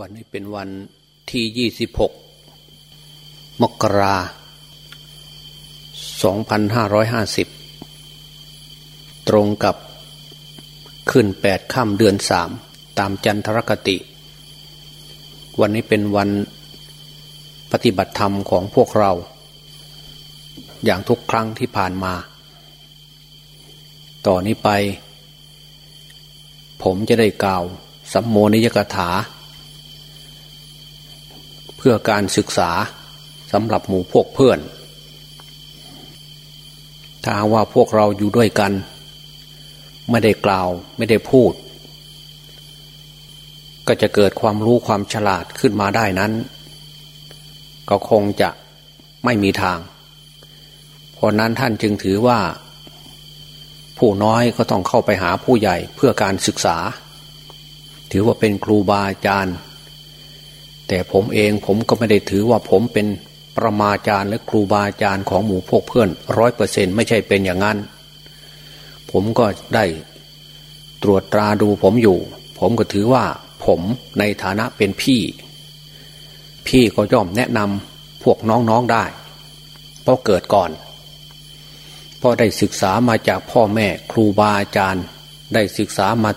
วันนี้เป็นวันที่ยี่สิบหกมกราสองพันห้าร้อยห้าสิบตรงกับขึ้นแปดค่ำเดือนสามตามจันทรคติ วันนี้เป็นวันปฏิบัติธรรมของพวกเรา อย่างทุกครั้งที่ผ่านมา ต่อนนี้ไป ผมจะได้กล่าวสัมโมนิยกถา พื่อการศึกษาสำหรับหมู่พวกเพื่อน ถ้าว่าพวกเราอยู่ด้วยกัน ไม่ได้กล่าวไม่ได้พูด ก็จะเกิดความรู้ความฉลาดขึ้นมาได้นั้น ก็คงจะไม่มีทาง เพราะนั้นท่านจึงถือว่า ผู้น้อยก็ต้องเข้าไปหาผู้ใหญ่เพื่อการศึกษา ถือว่าเป็นครูบาอาจารย์ แต่ผมเองผมก็ไม่ได้ถือว่าผมเป็นประมาจารย์และครูบาอาจารย์ของหมู่พวกเพื่อนร้อยเปอร์เซ็นไม่ใช่เป็นอย่างนั้น ผมก็ได้ตรวจตราดูผมอยู่ ผมก็ถือว่าผมในฐานะเป็นพี่ พี่ก็ย่อมแนะนำพวกน้องๆได้ เพราะเกิดก่อนเพราะได้ศึกษามาจากพ่อแม่ครูบาอาจารย์ ได้ศึกษามา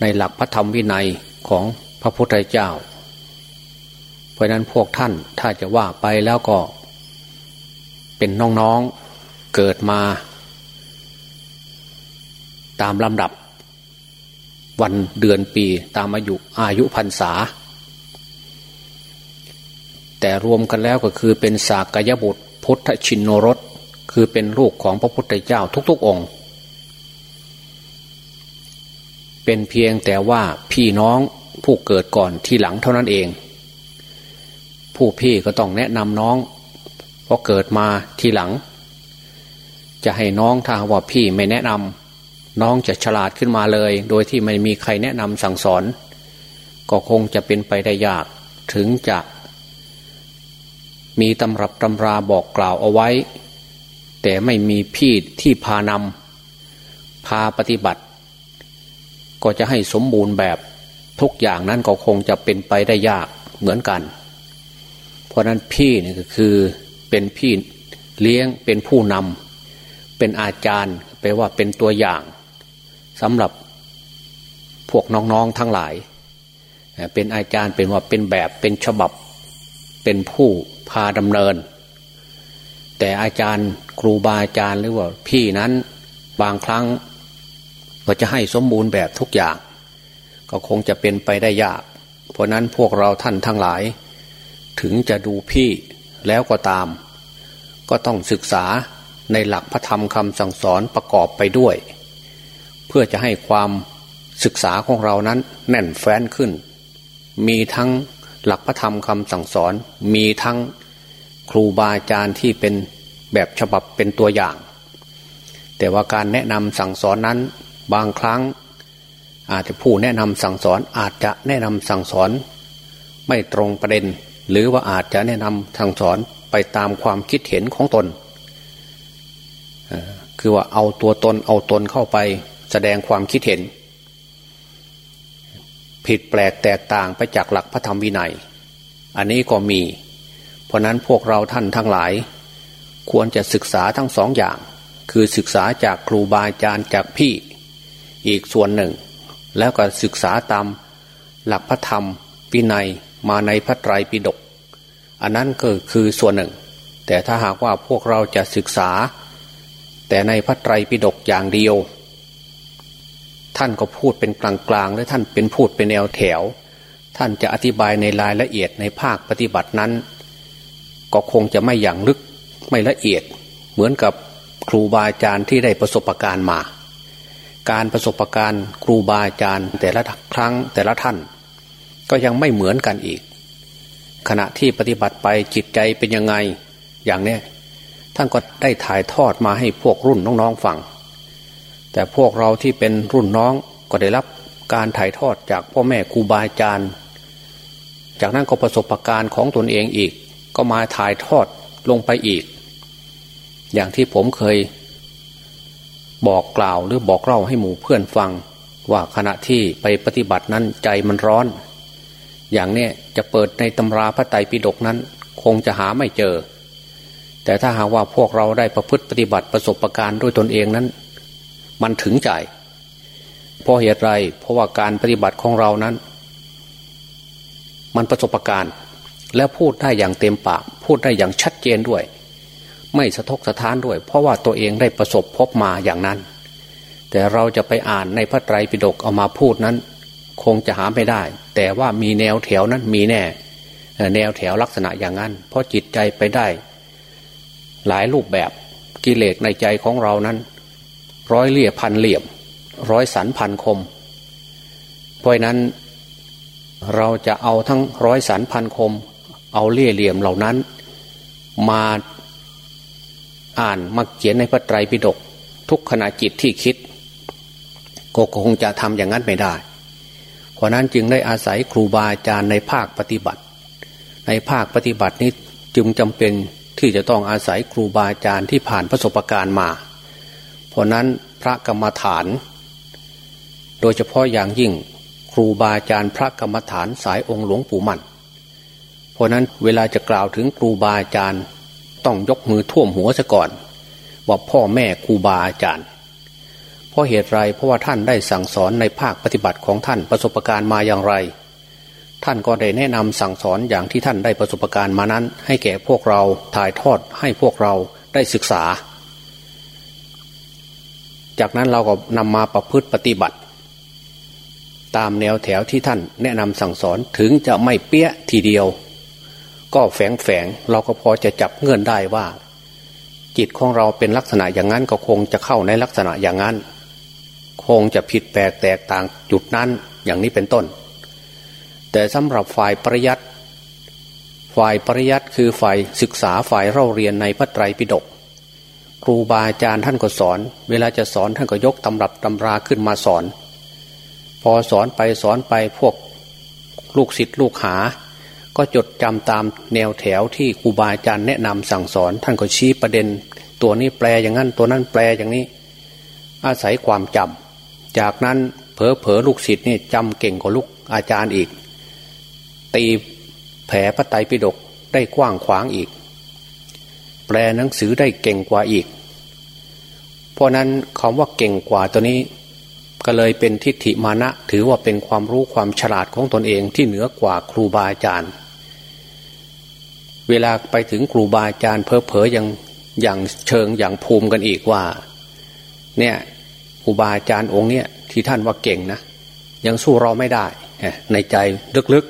ในหลักพระธรรมวินัยของพระพุทธเจ้า ราะนั้นพวกท่านถ้าจะว่าไปแล้วก็ เป็นน้องๆเกิดมา ตามลำดับ วันเดือนปีตามอายุอายุพรรษา แต่รวมกันแล้วก็คือเป็นสากยบุตรพุทธชินโนรสคือเป็นลูกของพระพุทธเจ้าทุก ๆองค์ เป็นเพียงแต่ว่าพี่น้องผู้เกิดก่อนที่หลังเท่านั้นเอง ผู้พี่ก็ต้องแนะนำน้อง เพราะเกิดมาทีหลัง จะให้น้องถ้าว่าพี่ไม่แนะนำน้องจะฉลาดขึ้นมาเลย โดยที่ไม่มีใครแนะนำสั่งสอน ก็คงจะเป็นไปได้ยากถึงจะ มีตำรับตำราบอกกล่าวเอาไว้ แต่ไม่มีพี่ที่พานำพาปฏิบัติ ก็จะให้สมบูรณ์แบบทุกอย่างนั้นก็คงจะเป็นไปได้ยากเหมือนกัน เพราะนั้นพี่นี่ก็คือเป็นพี่เลี้ยงเป็นผู้นำเป็นอาจารย์แปลว่าเป็นตัวอย่างสำหรับพวกน้องๆทั้งหลาย เป็นอาจารย์เป็นว่าเป็นแบบเป็นฉบับเป็นผู้พาดำเนิน แต่อาจารย์ครูบาอาจารย์หรือว่าพี่นั้นบางครั้งก็จะให้สมบูรณ์แบบทุกอย่าง ก็คงจะเป็นไปได้ยาก เพราะนั้นพวกเราท่านทั้งหลาย ถึงจะดูพี่แล้วก็ตาม ก็ต้องศึกษาในหลักพระธรรมคำสั่งสอนประกอบไปด้วย เพื่อจะให้ความศึกษาของเรานั้นแน่นแฟ้นขึ้น มีทั้งหลักพระธรรมคำสั่งสอน มีทั้งครูบาอาจารย์ที่เป็นแบบฉบับเป็นตัวอย่าง แต่ว่าการแนะนำสั่งสอนนั้นบางครั้ง อาจจะผู้แนะนำสั่งสอนอาจจะแนะนำสั่งสอน ไม่ตรงประเด็น หรือว่าอาจจะแนะนำทางสอนไปตามความคิดเห็นของตน คือว่าเอาตัวตนเอาตนเข้าไปแสดงความคิดเห็น ผิดแปลกแตกต่างไปจากหลักพระธรรมวินัย อันนี้ก็มี เพราะนั้นพวกเราท่านทั้งหลาย ควรจะศึกษาทั้งสองอย่าง คือศึกษาจากครูบาอาจารย์จากพี่อีกส่วนหนึ่ง แล้วก็ศึกษาตามหลักพระธรรมวินัย มาในพระไตรปิฎกอันนั้นก็คือส่วนหนึ่ง แต่ถ้าหากว่าพวกเราจะศึกษา แต่ในพระไตรปิฎกอย่างเดียว ท่านก็พูดเป็นกลางๆและท่านเป็นพูดเป็นแนวแถว ท่านจะอธิบายในรายละเอียดในภาคปฏิบัตินั้น ก็คงจะไม่อย่างลึกไม่ละเอียด เหมือนกับครูบาอาจารย์ที่ได้ประสบการณ์มา การประสบการณ์ครูบาอาจารย์แต่ละครั้งแต่ละท่าน ก็ยังไม่เหมือนกันอีก ขณะที่ปฏิบัติไปจิตใจเป็นยังไงอย่างเนี้ยท่านก็ได้ถ่ายทอดมาให้พวกรุ่นน้องๆฟังแต่พวกเราที่เป็นรุ่นน้องก็ได้รับการถ่ายทอดจากพ่อแม่ครูบาอาจารย์ จากนั้นก็ประสบะการณ์ของตนเองอีก ก็มาถ่ายทอดลงไปอีก อย่างที่ผมเคย บอกกล่าวหรือบอกเล่าให้หมู่เพื่อนฟัง ว่าขณะที่ไปปฏิบัตินั้นใจมันร้อน อย่างเนี้ยจะเปิดในตำราพระไตรปิฎกนั้น คงจะหาไม่เจอ แต่ถ้าหากว่าพวกเราได้ประพฤติปฏิบัติประสบะการณ์ด้วยตนเองนั้น มันถึงใจเพราะเหตุไรเพราะว่าการปฏิบัติของเรานั้น มันประสบะการณ์ และพูดได้อย่างเต็มปาก พูดได้อย่างชัดเจนด้วย ไม่สะทกสะท้านด้วย เพราะว่าตัวเองได้ประสบพบมาอย่างนั้น แต่เราจะไปอ่านในพระไตรปิฎกเอามาพูดนั้น คงจะหาไม่ได้ แต่ว่ามีแนวแถวนั้นมีแน่ แนวแถวลักษณะอย่างนั้น เพราะจิตใจไปได้ หลายรูปแบบกิเลสในใจของเรานั้น ร้อยเลี่ยพันเหลี่ยม ร้อยสันพันคม เพราะนั้น เราจะเอาทั้งร้อยสันพันคม เอาเลี่ยเหลี่ยมเหล่านั้น มาอ่านมาเขียนในพระไตรปิฎกทุกขณะจิตที่คิดก็คงจะทำอย่างนั้นไม่ได้ เพราะนั้นจึงได้อาศัยครูบาอาจารย์ในภาคปฏิบัติ ในภาคปฏิบัตินี้จึงจำเป็นที่จะต้องอาศัยครูบาอาจารย์ที่ผ่านประสบการณ์มา เพราะนั้นพระกรรมฐาน โดยเฉพาะอย่างยิ่งครูบาอาจารย์พระกรรมฐานสายองค์หลวงปู่มั่น เพราะนั้นเวลาจะกล่าวถึงครูบาอาจารย์ต้องยกมือท่วมหัวซะก่อนว่าพ่อแม่ครูบาอาจารย์ เพราะเหตุไรเพราะว่าท่านได้สั่งสอนในภาคปฏิบัติของท่านประสบการณ์มาอย่างไร ท่านก็ได้แนะนำสั่งสอนอย่างที่ท่านได้ประสบการณ์มานั้น ให้แก่พวกเราถ่ายทอดให้พวกเราได้ศึกษา จากนั้นเราก็นำมาประพฤติปฏิบัติ ตามแนวแถวที่ท่านแนะนำสั่งสอนถึงจะไม่เปี้ยทีเดียว ก็แฝงแฝงเราก็พอจะจับเงื่อนได้ว่า จิตของเราเป็นลักษณะอย่างนั้นก็คงจะเข้าในลักษณะอย่างนั้น คงจะผิดแปลกแตกต่างจุดนั้นอย่างนี้เป็นต้น แต่สำหรับฝ่ายปริยัติฝ่ายปริยัติคือฝ่ายศึกษาฝ่ายเล่าเรียนในพระไตรปิฎกครูบาอาจารย์ท่านก็สอน เวลาจะสอนท่านก็ยกตำรับตำราขึ้นมาสอน พอสอนไปสอนไปพวกลูกศิษย์ลูกหา ก็จดจำตามแนวแถวที่ครูบาอาจารย์แนะนำสั่งสอน ท่านก็ชี้ประเด็น ตัวนี้แปลอย่างนั้นตัวนั้นแปลอย่างนี้ อาศัยความจำ จากนั้นเผลอเผลอลูกศิษย์นี่จำเก่งกว่าลูกอาจารย์อีก ตีแผ่พระไตรปิฎกได้กว้างขวางอีก แปลหนังสือได้เก่งกว่าอีก เพราะนั้นคำว่าเก่งกว่าตัวนี้ ก็เลยเป็นทิฏฐิมานะ ถือว่าเป็นความรู้ความฉลาดของตนเองที่เหนือกว่าครูบาอาจารย์ เวลาไปถึงครูบาอาจารย์เพอเพอยังอย่างเชิงอย่างภูมิกันอีกว่า เนี่ย ครูบาอาจารย์องค์เนี้ยที่ท่านว่าเก่งนะยังสู้เราไม่ได้ในใจลึก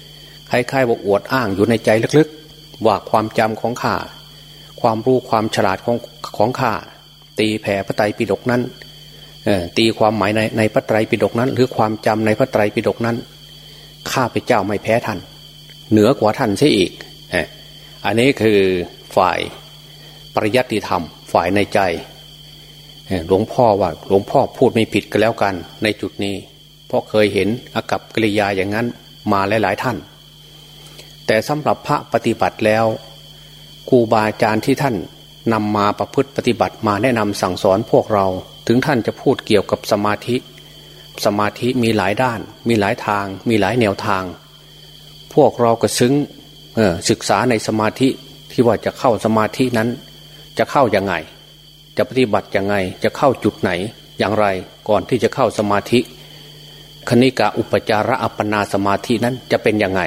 ๆคล้ายๆว่าอวดอ้างอยู่ในใจลึกๆ ว่าความจำของข้าความรู้ความฉลาดของของข้าตีแผ่พระไตรปิฎกนั้นตีความหมายในในพระไตรปิฎกนั้น หรือความจำในพระไตรปิฎกนั้นข้าพเจ้าไม่แพ้ท่าน เหนือกว่าท่านเสียอีกอันนี้คือฝ่ายปริยัติธรรม ฝ่ายในใจ หลวงพ่อว่าหลวงพ่อพูดไม่ผิดกันแล้วกัน ในจุดนี้เพราะเคยเห็นอากับกิริยาอย่างนั้นมาหลาย ๆ ท่าน แต่สำหรับพระปฏิบัติแล้วครูบาอาจารย์ที่ท่านนำมาประพฤติปฏิบัติมาแนะนำสั่งสอนพวกเรา ถึงท่านจะพูดเกี่ยวกับสมาธิ สมาธิมีหลายด้าน มีหลายทาง มีหลายแนวทาง พวกเราก็ซึ้งศึกษาในสมาธิที่ว่าจะเข้าสมาธินั้น จะเข้ายังไง จะปฏิบัติยังไงจะเข้าจุดไหนอย่างไรก่อนที่จะเข้าสมาธิคณิกาอุปจาระอัปปนาสมาธินั้นจะเป็นยังไง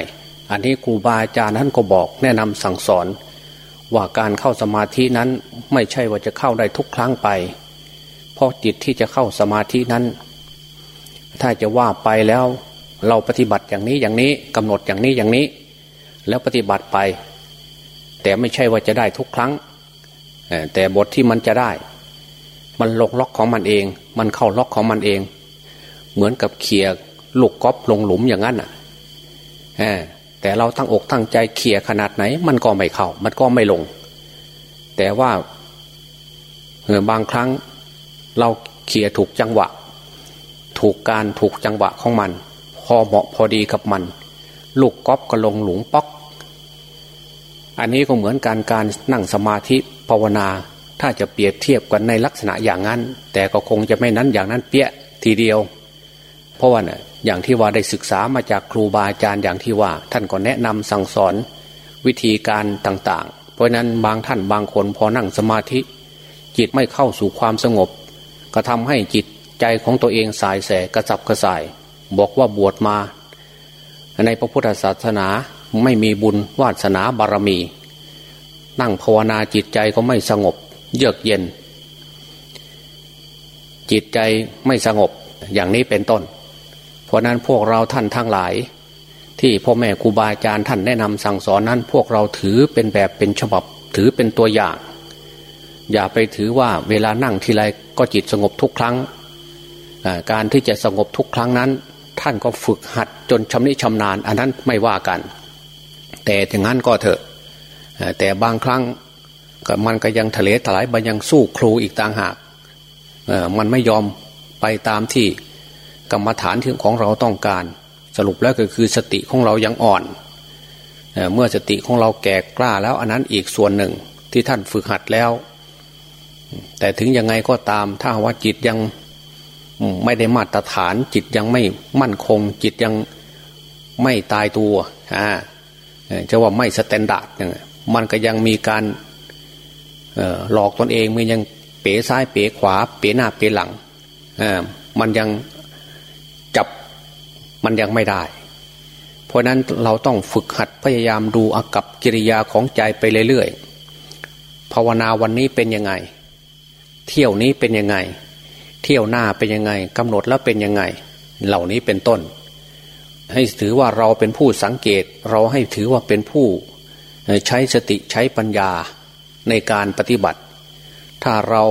อันนี้ครูบาอาจารย์ท่านก็บอกแนะนำสั่งสอน ว่าการเข้าสมาธินั้นไม่ใช่ว่าจะเข้าได้ทุกครั้งไป เพราะจิตที่จะเข้าสมาธินั้น ถ้าจะว่าไปแล้วเราปฏิบัติอย่างนี้อย่างนี้กำหนดอย่างนี้อย่างนี้ แล้วปฏิบัติไป แต่ไม่ใช่ว่าจะได้ทุกครั้ง แต่บทที่มันจะได้ มันลงล็อกของมันเอง มันเข้าล็อกของมันเอง เหมือนกับเขี่ยลูกก๊อปลงหลุมอย่างนั้นอะแต่เราตั้งอกตั้งใจเขี่ยขนาดไหน มันก็ไม่เข้า มันก็ไม่ลง แต่ว่าบางครั้งเราเขี่ยถูกจังหวะ ถูกการถูกจังหวะของมัน พอเหมาะพอดีกับมัน ลูกก๊อปก็ลงหลุมป๊อก อันนี้ก็เหมือนการการนั่งสมาธิ ภาวนา ถ้าจะเปรียบเทียบกันในลักษณะอย่างนั้น แต่ก็คงจะไม่นั้นอย่างนั้นเปี้ยทีเดียว เพราะว่าเนี่ยอย่างที่ว่าได้ศึกษามาจากครูบาอาจารย์อย่างที่ว่า ท่านก็แนะนำสั่งสอนวิธีการต่าง ๆ เพราะนั้นบางท่านบางคนพอนั่งสมาธิ จิตไม่เข้าสู่ความสงบ ก็ทำให้จิตใจของตัวเองสายแสกระจับกระส่าย บอกว่าบวชมา ในพระพุทธศาสนาไม่มีบุญวาสนาบารมี นั่งภาวนาจิตใจก็ไม่สงบ เยือกเย็น จิตใจไม่สงบอย่างนี้เป็นต้น เพราะนั้นพวกเราท่านทั้งหลาย ที่พ่อแม่ครูบาอาจารย์ท่านแนะนำสั่งสอนนั้น พวกเราถือเป็นแบบเป็นฉบับถือเป็นตัวอย่าง อย่าไปถือว่าเวลานั่งทีไรก็จิตสงบทุกครั้ง การที่จะสงบทุกครั้งนั้น ท่านก็ฝึกหัดจนชำนิชำนาญ อันนั้นไม่ว่ากัน แต่ถึงนั้นก็เถอะ แต่บางครั้งมันก็ยังทะเลถลายมันยังสู้ครูอีกต่างหากมันไม่ยอมไปตามที่กรรมฐานที่ของเราต้องการ สรุปแล้วก็คือสติของเรายังอ่อนเมื่อสติของเราแก่กล้าแล้วอันนั้นอีกส่วนหนึ่งที่ท่านฝึกหัดแล้ว แต่ถึงยังไงก็ตามถ้าว่าจิตยังไม่ได้มาตรฐาน จิตยังไม่มั่นคง จิตยังไม่ตายตัวอ่าจะว่าไม่ standard มันก็ยังมีการหลอกตนเองมันยังเป๋ซ้ายเป๋ขวา เป๋หน้าเป๋หลังมันยังจับมันยังไม่ได้ เพราะนั้นเราต้องฝึกหัดพยายามดูอากับกิริยาของใจไปเรื่อยๆภาวนาวันนี้เป็นยังไง เที่ยวนี้เป็นยังไง เที่ยวหน้าเป็นยังไงกำหนดแล้วเป็นยังไง เหล่านี้เป็นต้น ให้ถือว่าเราเป็นผู้สังเกต เราให้ถือว่าเป็นผู้ ใช้สติใช้ปัญญาในการปฏิบัติ ถ้าเรา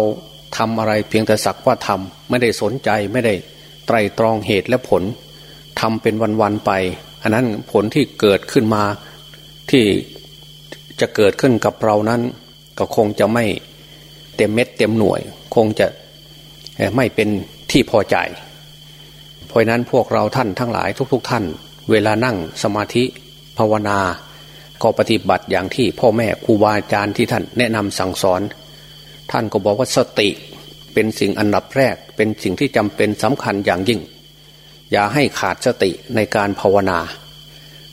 ทำอะไรเพียงแต่สักว่าทำไม่ได้สนใจไม่ได้ไตรตรองเหตุและผลทำเป็นวันๆไป อันนั้นผลที่เกิดขึ้นมาที่จะเกิดขึ้นกับเรานั้น ก็คงจะไม่เต็มเม็ดเต็มหน่วย คงจะไม่เป็นที่พอใจ เพราะนั้นพวกเราท่านทั้งหลายทุก ๆทท่าน เวลานั่งสมาธิภาวนา ก็ปฏิบัติอย่างที่พ่อแม่ครูบาอาจารย์ที่ท่านแนะนำสั่งสอน ท่านก็บอกว่าสติเป็นสิ่งอันดับแรก เป็นสิ่งที่จำเป็นสำคัญอย่างยิ่ง อย่าให้ขาดสติในการภาวนา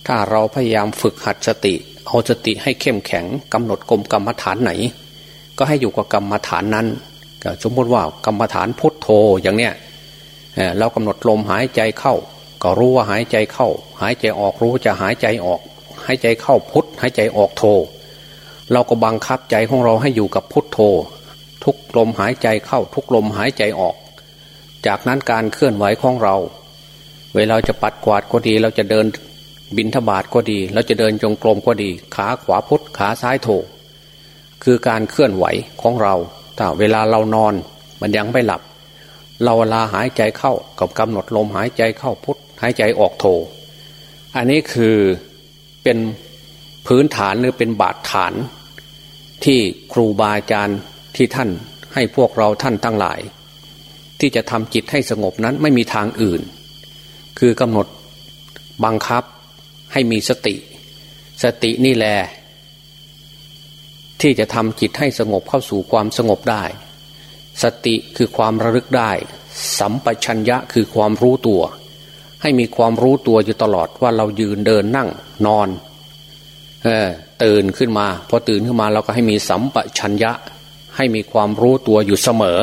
ถ้าเราพยายามฝึกหัดสติ เอาสติให้เข้มแข็งกำหนดกลมกรรมฐานไหน ก็ให้อยู่กับกรรมฐานนั้นสมมติว่ากรรมฐานพุทโธอย่างเนี้ยเรากำหนดลมหายใจเข้า ก็รู้ว่าหายใจเข้า หายใจออกรู้จะหายใจออก หายใจเข้าพุทหายใจออกโธเราก็บังคับใจของเราให้อยู่กับพุทโธทุกลมหายใจเข้าทุกลมหายใจออก จากนั้นการเคลื่อนไหวของเรา เวลาจะปัดกวาดก็ดี เราจะเดินบินทบาทก็ดี เราจะเดินจงกรมก็ดี ขาขวาพุทขาซ้ายโถคือการเคลื่อนไหวของเราถ้าเวลาเรานอนมันยังไม่หลับ เราเวลาหายใจเข้ากับกำหนดลมหายใจเข้าพุทหายใจออกโถอันนี้คือ เป็นพื้นฐานหรือเป็นบาดฐาน ที่ครูบาอาจารย์ที่ท่านให้พวกเราท่านทั้งหลาย ที่จะทำจิตให้สงบนั้นไม่มีทางอื่น คือกำหนดบังคับให้มีสติ สตินี่แหละที่จะทำจิตให้สงบเข้าสู่ความสงบได้ สติคือความระลึกได้ สัมปชัญญะคือความรู้ตัว ให้มีความรู้ตัวอยู่ตลอดว่าเรายืนเดินนั่งนอนตื่นขึ้นมา พอตื่นขึ้นมาเราก็ให้มีสัมปชัญญะ ให้มีความรู้ตัวอยู่เสมอ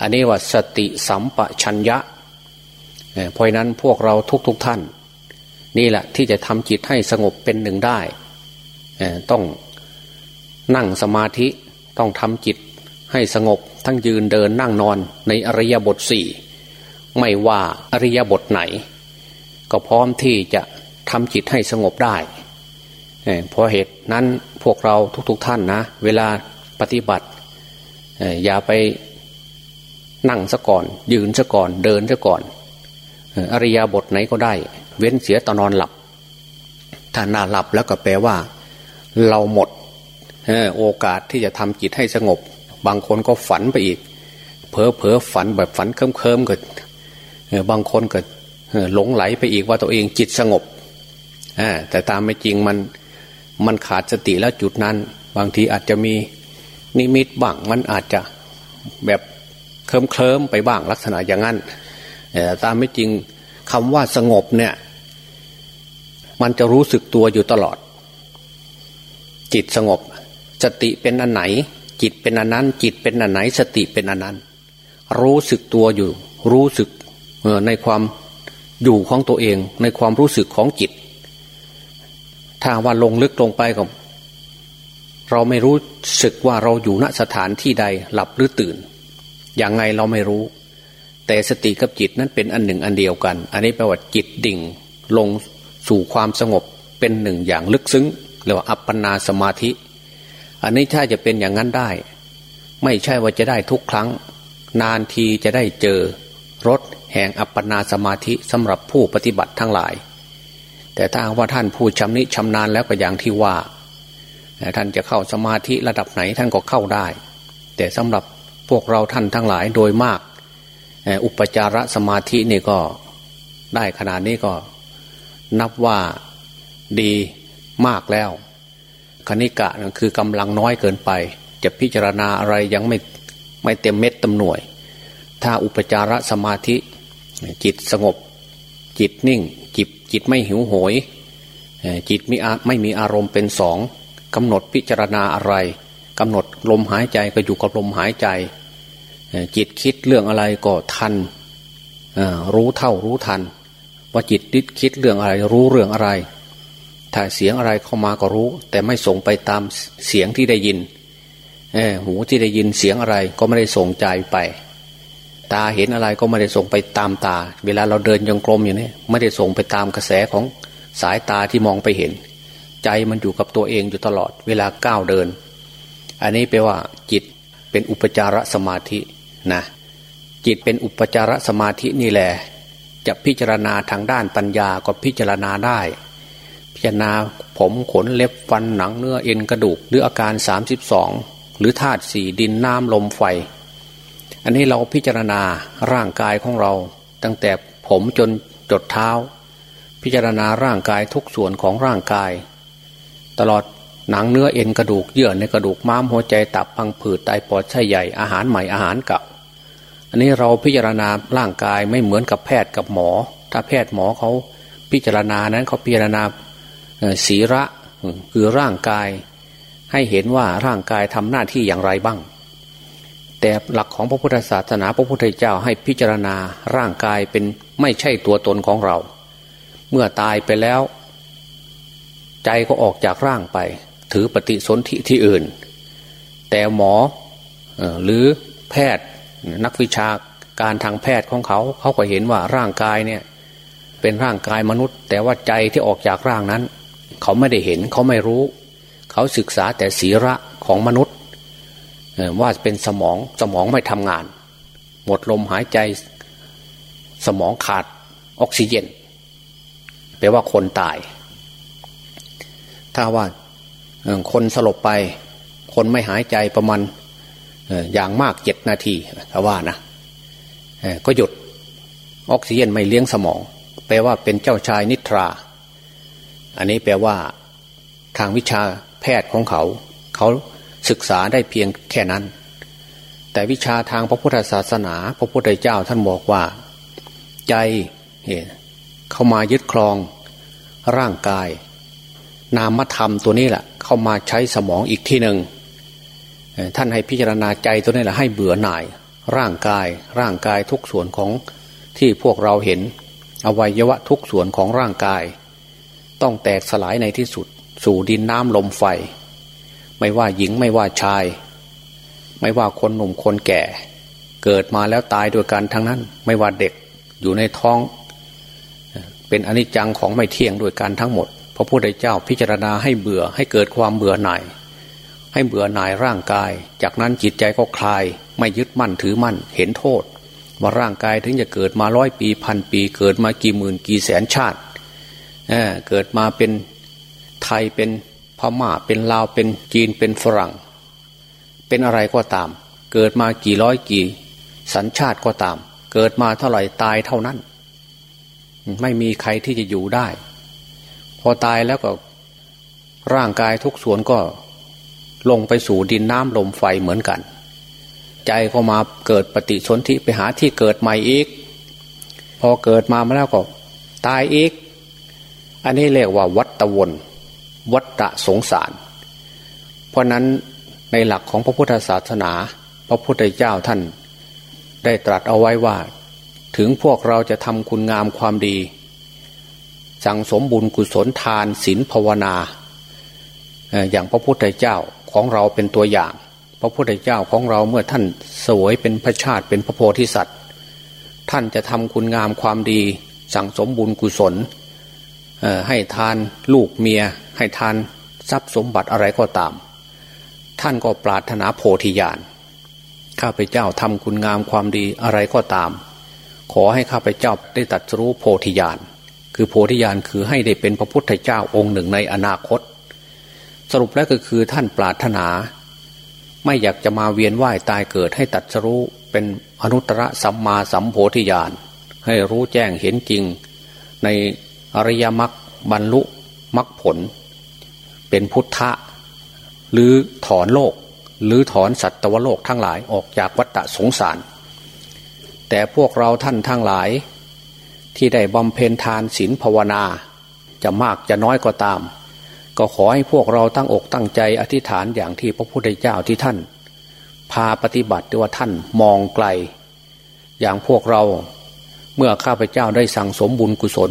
อันนี้ว่าสติสัมปชัญญะเพราะนั้นพวกเราทุกๆทท่าน นี่แหละที่จะทำจิตให้สงบเป็นหนึ่งได้ต้องนั่งสมาธิต้องทำจิตให้สงบทั้งยืนเดินนั่งนอนในอริยบทสี่ ไม่ว่าอริยบทไหน ก็พร้อมที่จะทำจิตให้สงบได้เพราะเหตุนั้นพวกเราทุกๆทท่านนะ เวลาปฏิบัติอย่าไปนั่งซะก่อน ยืนซะก่อนเดินซะก่อน อริยบทไหนก็ได้ เว้นเสียตอนนอนหลับ ถ้านาหลับแล้วก็แปลว่า เราหมดโอกาสที่จะทำจิตให้สงบ บางคนก็ฝันไปอีก เผลอเผลอฝันแบบฝันเคิมเคิมก็ บางคนก็หลงไหลไปอีกว่าตัวเองจิตสงบแต่ตามไม่จริงมันมันขาดสติแล้วจุดนั้น บางทีอาจจะมีนิมิตบ้างมันอาจจะแบบเคลิ้มเคลิมไปบ้างลักษณะอย่างนั้นแต่ตามไม่จริงคำว่าสงบเนี่ย มันจะรู้สึกตัวอยู่ตลอด จิตสงบ สติเป็นอันไหน จิตเป็นอันนั้น จิตเป็นอันไหน สติเป็นอันนั้น รู้สึกตัวอยู่ รู้สึก ในความอยู่ของตัวเอง ในความรู้สึกของจิต ถ้าว่าลงลึกลงไปกับเราไม่รู้สึกว่าเราอยู่ณสถานที่ใดหลับหรือตื่น อย่างไงเราไม่รู้ แต่สติกับจิตนั้นเป็นอันหนึ่งอันเดียวกัน อันนี้แปลว่าจิตดิ่งลงสู่ความสงบเป็นหนึ่งอย่างลึกซึ้งเรียกว่าอัปปนาสมาธิ อันนี้ถ้าจะเป็นอย่างนั้นได้ ไม่ใช่ว่าจะได้ทุกครั้ง นานทีจะได้เจอรถ แห่งอัปปนาสมาธิสำหรับผู้ปฏิบัติทั้งหลาย แต่ถ้าว่าท่านผู้ชำนิชำนาญแล้วก็อย่างที่ว่า ท่านจะเข้าสมาธิระดับไหนท่านก็เข้าได้ แต่สำหรับพวกเราท่านทั้งหลายโดยมาก อุปจารสมาธินี่ก็ได้ขนาดนี้ก็นับว่าดีมากแล้ว คณิกะนั่นคือกำลังน้อยเกินไป จะพิจารณาอะไรยังไม่ไม่เต็มเม็ดตำหน่วย ถ้าอุปจารสมาธิ จิตสงบ จิตนิ่ง จิตจิตไม่หิวโหย จิตไม่ไม่มีอารมณ์เป็นสองกำหนดพิจารณาอะไรกำหนดลมหายใจก็อยู่กับลมหายใจ จิตคิดเรื่องอะไรก็ทันรู้เท่ารู้ทัน ว่าจิตดิดคิดเรื่องอะไร รู้เรื่องอะไร ถ้าเสียงอะไรเข้ามาก็รู้ แต่ไม่ส่งไปตามเสียงที่ได้ยินหูที่ได้ยินเสียงอะไรก็ไม่ได้ส่งใจไป ตาเห็นอะไรก็ไม่ได้ส่งไปตามตา เวลาเราเดินยังกลมอยู่เนี่ยไม่ได้ส่งไปตามกระแสของสายตาที่มองไปเห็น ใจมันอยู่กับตัวเองอยู่ตลอด เวลาก้าวเดิน อันนี้แปลว่าจิตเป็นอุปจารสมาธินะจิตเป็นอุปจารสมาธินี่แหละจะพิจารณาทางด้านปัญญาก็พิจารณาได้ พิจารณาผมขนเล็บฟันหนังเนื้อเอ็นกระดูกหรืออาการสามสิบสองหรือธาตุสี่ดินน้ำลมไฟ อันนี้เราพิจารณาร่างกายของเรา ตั้งแต่ผมจนจดเท้า พิจารณาร่างกายทุกส่วนของร่างกาย ตลอดหนังเนื้อเอ็นกระดูกเยื่อในกระดูกม้ามหัวใจตับพังผืดไตปอดไส้ใหญ่อาหารใหม่อาหารเก่าอันนี้เราพิจารณาร่างกายไม่เหมือนกับแพทย์กับหมอ ถ้าแพทย์หมอเขาพิจารณานั้นเขาพิจารณาศีระคือร่างกาย ให้เห็นว่าร่างกายทำหน้าที่อย่างไรบ้าง แต่หลักของพระพุทธศาสนาพระพุทธเจ้าให้พิจารณาร่างกายเป็นไม่ใช่ตัวตนของเรา เมื่อตายไปแล้ว ใจก็ออกจากร่างไป ถือปฏิสนธิที่อื่น แต่หมอหรือแพทย์นักวิชาการทางแพทย์ของเขา เขาก็เห็นว่าร่างกายเนี่ยเป็นร่างกายมนุษย์ แต่ว่าใจที่ออกจากร่างนั้น เขาไม่ได้เห็นเขาไม่รู้ เขาศึกษาแต่ศีระของมนุษย์ ว่าเป็นสมองสมองไม่ทำงาน หมดลมหายใจสมองขาดออกซิเจนแปลว่าคนตาย ถ้าว่าคนสลบไป คนไม่หายใจประมาณอย่างมากเจ็ดนาทีถ้าว่านะก็หยุดออกซิเจนไม่เลี้ยงสมอง แปลว่าเป็นเจ้าชายนิทรา อันนี้แปลว่าทางวิชาแพทย์ของเขา เขา ศึกษาได้เพียงแค่นั้น แต่วิชาทางพระพุทธศาสนา พระพุทธเจ้าท่านบอกว่า ใจเข้ามายึดครองร่างกาย นามธรรมตัวนี้แหละเข้ามาใช้สมองอีกที่หนึ่งท่านให้พิจารณาใจตัวนี้แหละให้เบื่อหน่าย ร่างกายร่างกายทุกส่วนของที่พวกเราเห็น อวัยวะทุกส่วนของร่างกาย ต้องแตกสลายในที่สุด สู่ดินน้ำลมไฟ ไม่ว่าหญิงไม่ว่าชาย ไม่ว่าคนหนุ่มคนแก่ เกิดมาแล้วตายโดยกันทั้งนั้น ไม่ว่าเด็กอยู่ในท้อง เป็นอนิจจังของไม่เที่ยงโดยกันทั้งหมดพระพุทธเจ้าพิจารณาให้เบื่อให้เกิดความเบื่อหน่าย ให้เบื่อหน่ายร่างกาย จากนั้นจิตใจก็คลาย ไม่ยึดมั่นถือมั่นเห็นโทษ ว่าร่างกายถึงจะเกิดมาร้อยปีพันปี เกิดมากี่หมื่นกี่แสนชาติเเกิดมาเป็นไทยเป็น พม่าเป็นลาวเป็นจีนเป็นฝรั่ง เป็นอะไรก็ตาม เกิดมากี่ร้อยกี่ สัญชาติก็ตาม เกิดมาเท่าไหร่ตายเท่านั้น ไม่มีใครที่จะอยู่ได้ พอตายแล้วก็ร่างกายทุกส่วนก็ลงไปสู่ดินน้ำลมไฟเหมือนกัน ใจก็มาเกิดปฏิสนธิไปหาที่เกิดใหม่อีก พออเกิดมามาแล้วก็ตายอีก อันนี้เรียกว่าวัตวน วัตะสงสาร เพราะนั้นในหลักของพระพุทธศาสนา พระพุทธเจ้าท่าน ได้ตรัสเอาไว้ว่า ถึงพวกเราจะทำคุณงามความดี สั่งสมบุญกุศลทานศีลภาวนา อย่างพระพุทธเจ้าของเราเป็นตัวอย่าง พระพุทธเจ้าของเราเมื่อท่านสวยเป็นพระชาติเป็นพระโพธิสัตว์ ท่านจะทำคุณงามความดี สั่งสมบุญกุศล ให้ทานลูกเมีย ให้ทานทรัพย์สมบัติอะไรก็ตาม ท่านก็ปรารถนาโพธิญาณข้าพเจ้าทำคุณงามความดีอะไรก็ตาม ขอให้ข้าพเจ้าได้ตัดรู้โพธิญาณคือโพธิญาณคือให้ได้เป็นพระพุทธเจ้าองค์หนึ่งในอนาคต สรุปแล้วก็คือท่านปรารถนา ไม่อยากจะมาเวียนว่ายตายเกิดให้ตัดรู้เป็นอนุตตรสัมมาสัมโพธิญาณให้รู้แจ้งเห็นจริงใน อริยมรรคบรรลุมรรคผล เป็นพุทธะหรือถอนโลก หรือถอนสัตวโลกทั้งหลายออกจากวัฏสงสาร แต่พวกเราท่านทั้งหลาย ที่ได้บำเพ็ญทานศีลภาวนา จะมากจะน้อยก็ตาม ก็ขอให้พวกเราตั้งอกตั้งใจอธิษฐานอย่างที่พระพุทธเจ้าที่ท่าน พาปฏิบัติว่าท่านมองไกล อย่างพวกเราเมื่อข้าพเจ้าได้สั่งสมบุญกุศล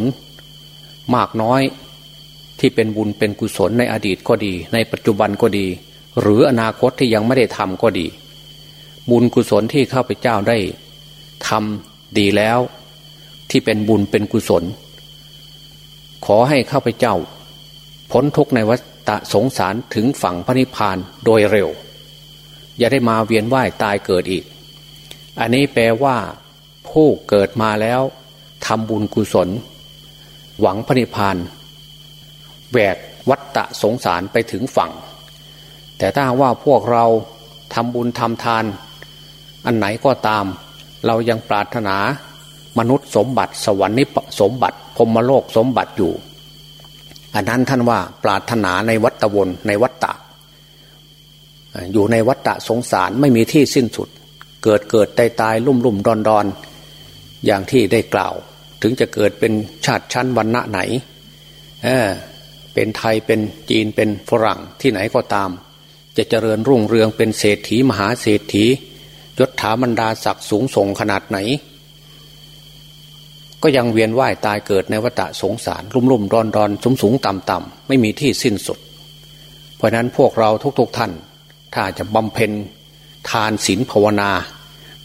มากน้อยที่เป็นบุญเป็นกุศลในอดีตก็ดี ในปัจจุบันก็ดี หรืออนาคตที่ยังไม่ได้ทำก็ดี บุญกุศลที่ข้าพเจ้าได้ทำดีแล้ว ที่เป็นบุญเป็นกุศล ขอให้ข้าพเจ้า พ้นทุกในวัฏสงสารถึงฝั่งพระนิพพานโดยเร็ว อย่าได้มาเวียนว่ายตายเกิดอีก อันนี้แปลว่า ผู้เกิดมาแล้วทำบุญกุศล หวังพระนิพพานแหวกวัฏฏะสงสารไปถึงฝั่ง แต่ถ้าว่าพวกเราทำบุญทำทาน อันไหนก็ตาม เรายังปรารถนามนุษย์สมบัติ สวรรค์นิสมบัติพมโลกสมบัติอยู่ อันนั้นท่านว่าปรารถนาในวัฏวนในวัฏฏะอยู่ในวัฏฏะสงสารไม่มีที่สิ้นสุด เกิดเกิดตายตายลุ่มลุ่มดอนดอนอย่างที่ได้กล่าว ถึงจะเกิดเป็นชาติชั้นวันณะไหนเออเป็นไทยเป็นจีนเป็นฝรั่งที่ไหนก็ตาม จะเจริญรุ่งเรืองเป็นเศรษฐีมหาเศรษฐียศถาบรรดาศักดิ์สูงส่งขนาดไหน ก็ยังเวียนว่ายตายเกิดในวัฏสงสาร รุ่มรุ่มรอนรอนสูงสูงต่ำต่ำไม่มีที่สิ้นสุด เพราะนั้นพวกเราทุกๆทท่าน ถ้าจะบำเพ็ญทานศีลภาวนา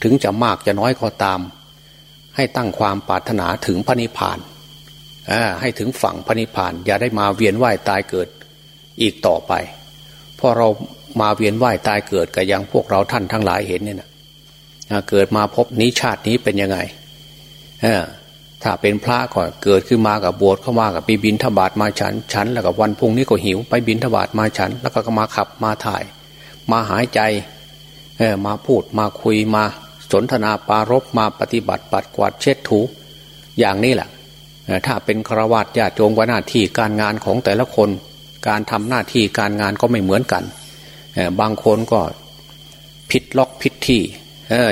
ถึงจะมากจะน้อยก็ตาม ให้ตั้งความปรารถนาถึงพระนิพพานให้ถึงฝั่งพระนิพพาน อย่าได้มาเวียนว่ายตายเกิดอีกต่อไปเพราะเรามาเวียนว่ายตายเกิดกับยังพวกเราท่านทั้งหลายเห็นเนี่ยนะเกิดมาพบนี้ชาตินี้เป็นยังไงถ้าเป็นพระก็เกิดขึ้นมากับบวชเข้ามากับปีบินทบาทมาฉันฉันแล้วกับวันพุ่งนี้ก็หิว ไปบินทบาทมาฉัน แล้วก็มาขับมาถ่าย มาหายใจมาพูดมาคุยมา สนทนาปารบมาปฏิบัติปัดกวาดเช็ดถูอย่างนี้แหละถ้าเป็นครวญญาติโยมว่าหน้าที่การงานของแต่ละคน การทำหน้าที่การงานก็ไม่เหมือนกัน บางคนก็พิษล็อกพิษที่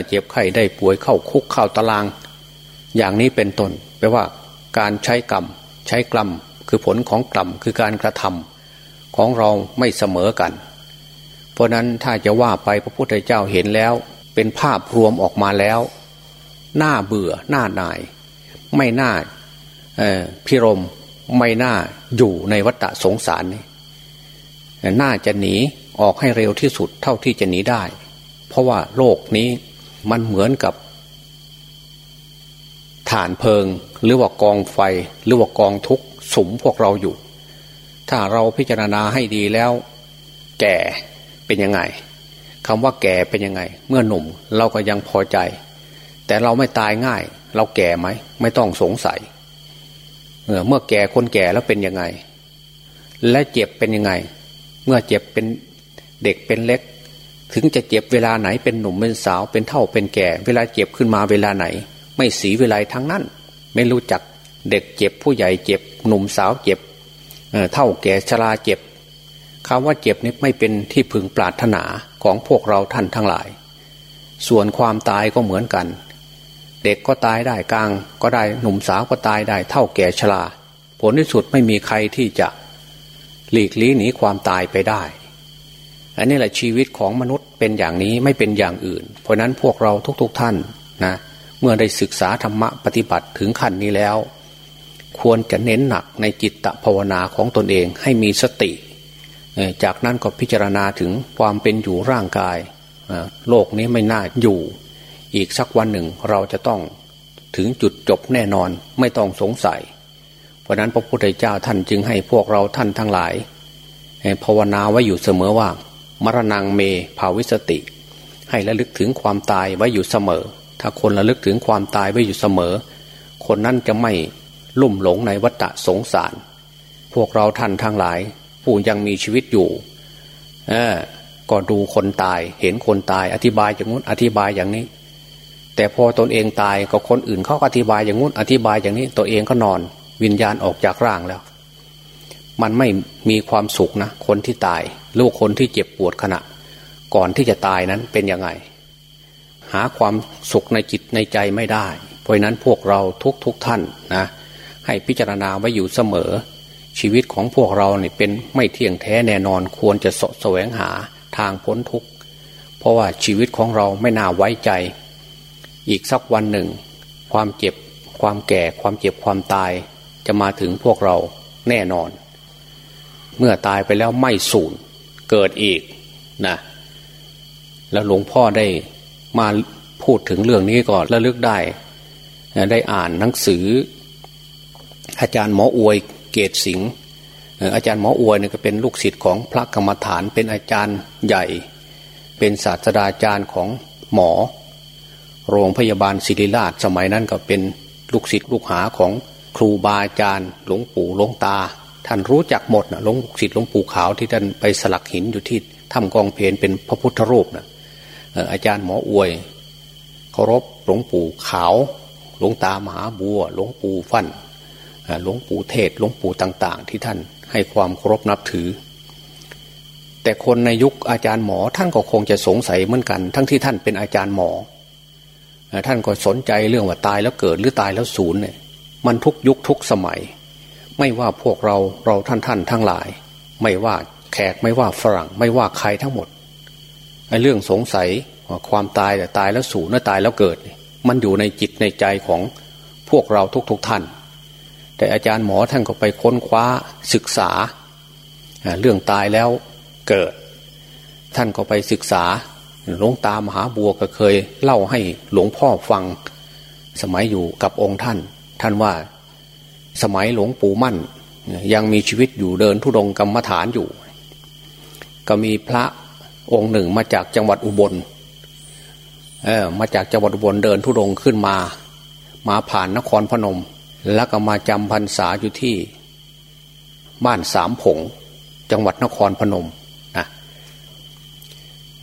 เจ็บไข้ได้ป่วยเข้าคุกเข้าตาราง อย่างนี้เป็นต้นแปลว่าการใช้กรรมใช้กรรมคือผลของกรรมคือการกระทำของเราไม่เสมอกัน เพราะนั้นถ้าจะว่าไปพระพุทธเจ้าเห็นแล้ว เป็นภาพรวมออกมาแล้วหน้าเบื่อหน้านาย ไม่น่าพิรมไม่น่าอยู่ในวัฏสงสารนี่น่าจะหนีออกให้เร็วที่สุดเท่าที่จะหนีได้ เพราะว่าโลกนี้มันเหมือนกับฐานเพลิง หรือว่ากองไฟ หรือว่ากองทุกสุมพวกเราอยู่ ถ้าเราพิจารณาให้ดีแล้ว แก่เป็นยังไง คำว่าแก่เป็นยังไง เมื่อหนุ่มเราก็ยังพอใจ แต่เราไม่ตายง่าย เราแก่ไหมไม่ต้องสงสัยเมื่อแก่คนแก่แล้วเป็นยังไง และเจ็บเป็นยังไง เมื่อเจ็บเป็นเด็กเป็นเล็ก ถึงจะเจ็บเวลาไหนเป็นหนุ่มเป็นสาวเป็นเท่าเป็นแก่ เวลาเจ็บขึ้นมาเวลาไหน ไม่สีเวลาทั้งนั้น ไม่รู้จักเด็กเจ็บผู้ใหญ่เจ็บ หนุ่มสาวเจ็บเท่าแก่ชราเจ็บคำว่าเจ็บนี่ไม่เป็นที่พึงปรารถนา ของพวกเราท่านทั้งหลาย ส่วนความตายก็เหมือนกัน เด็กก็ตายได้กลางก็ได้หนุ่มสาวก็ตายได้เท่าแก่ชรา ผลที่สุดไม่มีใครที่จะหลีกลี่หนีความตายไปได้ อันนี้แหละชีวิตของมนุษย์เป็นอย่างนี้ไม่เป็นอย่างอื่น เพราะนั้นพวกเราทุกๆทท่านนะเมื่อได้ศึกษาธรรมะปฏิบัติถึงขั้นนี้แล้ว ควรจะเน้นหนักในจิตตภาวนาของตนเองให้มีสติ จากนั้นก็พิจารณาถึงความเป็นอยู่ร่างกายโลกนี้ไม่น่าอยู่ อีกสักวันหนึ่งเราจะต้องถึงจุดจบแน่นอนไม่ต้องสงสัย เพราะนั้นพระพุทธเจ้าท่านจึงให้พวกเราท่านทั้งหลายภาวนาไว้อยู่เสมอว่า มรณงเมภาวิสติ ให้ระลึกถึงความตายไว้อยู่เสมอ ถ้าคนระลึกถึงความตายไว้อยู่เสมอ คนนั้นจะไม่ลุ่มหลงในวัฏสงสาร พวกเราท่านทั้งหลาย ผู้ยังมีชีวิตอยู่ก็ดูคนตาย เห็นคนตาย อธิบายอย่างงู้นอธิบายอย่างนี้ แต่พอตนเองตายก็คนอื่นเขาอธิบายอย่างงู้นอธิบายอย่างนี้ ตัวเองก็นอน วิญญาณออกจากร่างแล้ว มันไม่มีความสุขนะ คนที่ตายลูกคนที่เจ็บปวดขณะ ก่อนที่จะตายนั้นเป็นยังไง หาความสุขในจิตในใจไม่ได้ เพราะนั้นพวกเราทุกทุกท่านนะ ให้พิจารณาไว้อยู่เสมอ ชีวิตของพวกเราเนี่ยเป็นไม่เที่ยงแท้แน่นอนควรจะสะแสวงหาทางพ้นทุกข์เพราะว่าชีวิตของเราไม่น่าไว้ใจ อีกสักวันหนึ่ง ความเจ็บความแก่ความเจ็บความตายจะมาถึงพวกเราแน่นอน เมื่อตายไปแล้วไม่สูญเกิดอีกนะแล้วหลวงพ่อได้มาพูดถึงเรื่องนี้ก่อนแล้วลึกได้ ได้อ่านหนังสือ อาจารย์หมออวย เกตสิงห์อาจารย์หมออวยเนี่ยก็เป็นลูกศิษย์ของพระกรรมฐาน เป็นอาจารย์ใหญ่ เป็นศาสตราจารย์ของหมอ โรงพยาบาลศิริราชสมัยนั้นก็เป็นลูกศิษย์ลูกหาของครูบาอาจารย์หลวงปู่หลวงตา ท่านรู้จักหมดนะหลวงศิษย์หลวงปู่ขาวที่ท่านไปสลักหินอยู่ที่ถ้ำกองเพนเป็นพระพุทธรูปนะอาจารย์หมออวยเคารพหลวงปู่ขาว หลวงตามหาบัว หลวงปู่ฟั่น หลวงปู่เทศหลวงปู่ต่าง ๆ ที่ท่านให้ความเคารพนับถือ แต่คนในยุคอาจารย์หมอท่านก็คงจะสงสัยเหมือนกัน ทั้งที่ท่านเป็นอาจารย์หมอ ท่านก็สนใจเรื่องว่าตายแล้วเกิดหรือตายแล้วสูญเนี่ยมันทุกยุคทุกสมัย ไม่ว่าพวกเราเราท่านท่านทั้งหลาย ไม่ว่าแขกไม่ว่าฝรั่ง ไม่ว่าใครทั้งหมดไอ้เรื่องสงสัยว่าความตายแต่ตายแล้วสูญหรือตายแล้วเกิด มันอยู่ในจิตในใจของพวกเราทุกๆทท่าน แต่อาจารย์หมอท่านก็ไปค้นคว้าศึกษา เรื่องตายแล้วเกิด ท่านก็ไปศึกษาหลวงตามหาบัวก็เคยเล่าให้หลวงพ่อฟัง สมัยอยู่กับองค์ท่าน ท่านว่าสมัยหลวงปู่มั่น ยังมีชีวิตอยู่เดินทุดงกรรมฐานอยู่ ก็มีพระองค์หนึ่งมาจากจังหวัดอุบลเออมาจากจังหวัดอุบลเดินทุดงขึ้นมา มาผ่านนครพนม แล้วก็มาจำพรรษาอยู่ที่บ้านสามผง จังหวัดนครพนมนะ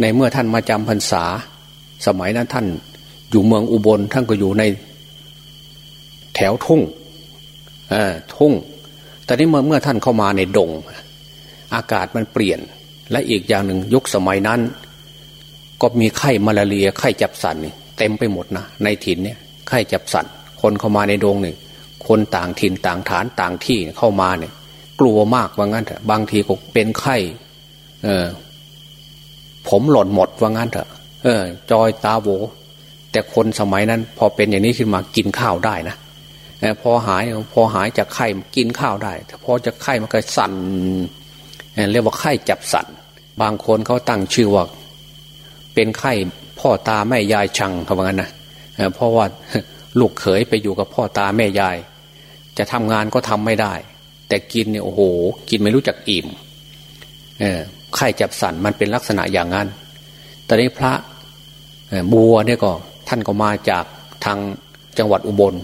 ในเมื่อท่านมาจำพรรษา สมัยนั้นท่านอยู่เมืองอุบลท่านก็อยู่ในแถวทุ่งทุ่ง แต่นี้เมื่อเมื่อท่านเข้ามาในดง อากาศมันเปลี่ยน และอีกอย่างหนึ่งยุคสมัยนั้น ก็มีไข้มาลาเรียไข้จับสันเต็มไปหมดนะในถิ่นเนี่ยไข้จับสันคนเข้ามาในดงหนึ่ง คนต่างถิ่นต่างฐานต่างที่เข้ามาเนี่ย กลัวมากว่างั้นเถอะบางทีก็เป็นไข้เออ ผมหล่นหมดว่างั้นเถอะเออ จอยตาโบแต่คนสมัยนั้น พอเป็นอย่างนี้ขึ้นมากินข้าวได้นะพอหายพอหายจากไข้กินข้าวได้แต่พอจะไข้มันก็สั่นเรียกว่าไข้จับสั่นบางคนเขาตั้งชื่อว่า เป็นไข้พ่อตาแม่ยายชังเขาว่างั้นนะเพราะว่าลูกเขยไปอยู่กับพ่อตาแม่ยาย จะทำงานก็ทำไม่ได้ แต่กินเนี่ยโอ้โห กินไม่รู้จักอิ่มเออไข่จับสันมันเป็นลักษณะอย่างนั้นตอนนี้พระบัวเนี่ยก็ท่านก็มาจากทางจังหวัดอุบล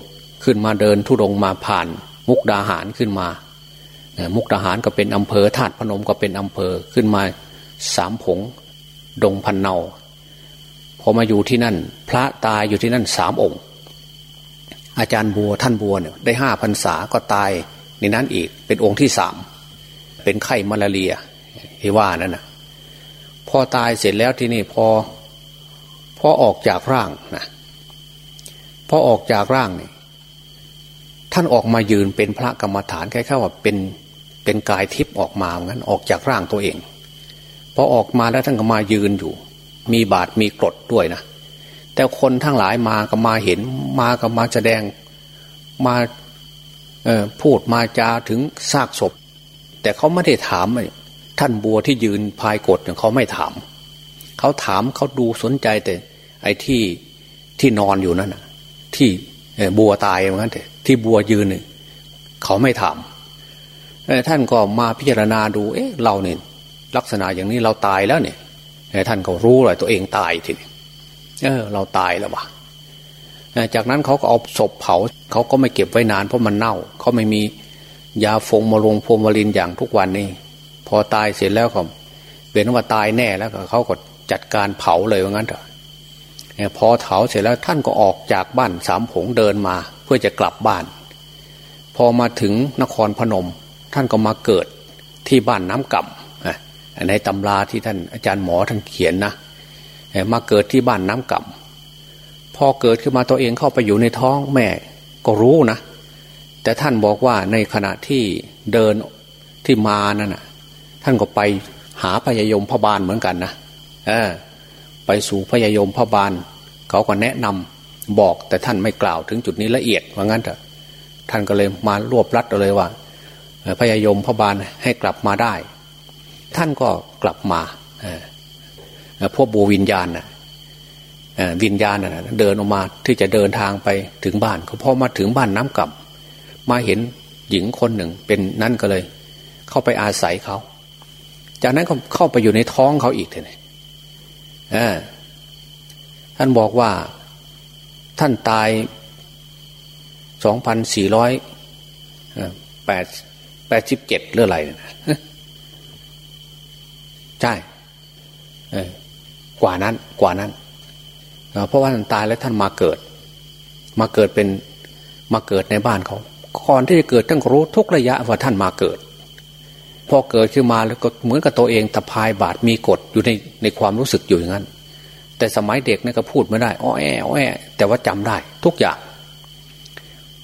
ขึ้นมาเดินทุรงมาผ่าน มุกดาหารขึ้นมา มุกดาหารก็เป็นอำเภอธาตุพนมก็เป็นอำเภอขึ้นมาสามผง ดงพันเนาพอมาอยู่ที่นั่น พระตายอยู่ที่นั่นสามองค์ อาจารย์บัวท่านบัวเนี่ยได้ห้าพรรษาก็ตายในนั้นอีกเป็นองค์ที่สามเป็นไข้มาลาเรียที่ว่านั่นนะพอตายเสร็จแล้วที่นี่พอพอออกจากร่างนะพอออกจากร่างนี่ท่านออกมายืนเป็นพระกรรมฐานแค่แค่ว่าเป็นเป็นกายทิพย์ออกมาเหมือนกันออกจากร่างตัวเองพอออกมาแล้วท่านก็มายืนอยู่ มีบาดมีกรดด้วยนะ แต่คนทั้งหลายมาก็มาเห็น มาก็มาแสดงมาพูดมาจาถึงซากศพ แต่เขาไม่ได้ถามท่านบัวที่ยืนพายกดเขาไม่ถาม เขาถามเขาดูสนใจแต่ ไอ้ที่ที่นอนอยู่นั่นที่บัวตายเหมือนกันแต่ที่บัวยืนเนี่เขาไม่ถามท่านก็มาพิจารณาดู เอ๊ะ เราเนี่ยลักษณะอย่างนี้เราตายแล้วเนี่ยท่านก็รู้เลยตัวเองตายทีนี้ เออ เราตายแล้ววะจากนั้นเขาก็เอาศพเผาเขาก็ไม่เก็บไว้นานเพราะมันเน่าเขาไม่มียาฟงมาลงพรมวลินอย่างทุกวันนี้ พอตายเสร็จแล้วก็เป็นว่าตายแน่แล้วเขาก็จัดการเผาเลยว่างั้นเถอะพอเผาเสร็จแล้วท่านก็ออกจากบ้านสามผงเดินมา เพื่อจะกลับบ้าน พอมาถึงนครพนม ท่านก็มาเกิดที่บ้านน้ำก่ำในตำราที่ท่านอาจารย์หมอท่านเขียนนะ มาเกิดที่บ้านน้ำก่ำพอเกิดขึ้นมาตัวเองเข้าไปอยู่ในท้องแม่ก็รู้นะ แต่ท่านบอกว่าในขณะที่เดินที่มานั่นนะท่านก็ไปหาพญายมพบาลเหมือนกันนะเออไปสู่พญายมพบาล เขาก็แนะนำบอกแต่ท่านไม่กล่าวถึงจุดนี้ละเอียดว่างั้นเถอะท่านก็เลยมารวบรัดเลยว่าพญายมพบาลให้กลับมาได้ ท่านก็กลับมา พวกบูวิญญาณนะวิญญาณนะเดินออกมาที่จะเดินทางไปถึงบ้านเขาพอมาถึงบ้านน้ำกลับ มาเห็นหญิงคนหนึ่งเป็นนั่นก็เลย เข้าไปอาศัยเขา จากนั้นก็เข้าไปอยู่ในท้องเขาอีกเลยท่านบอกว่าท่านตายสองพันสี่ร้อยแปดแปดสิบเจ็ดเรื่องอะไรนะใช่ กว่านั้นกว่านั้น เพราะว่าท่านตายแล้วท่านมาเกิด มาเกิดเป็นมาเกิดในบ้านเขาก่อนที่จะเกิดท่านรู้ทุกระยะว่าท่านมาเกิด พอเกิดขึ้นมาแล้วก็เหมือนกับตัวเองตะพายบาดมีกฎอยู่ในในความรู้สึกอยู่อย่างนั้น แต่สมัยเด็กนี่ก็พูดไม่ได้อ้อแออ้อแอแต่ว่าจำได้ ทุกอย่าง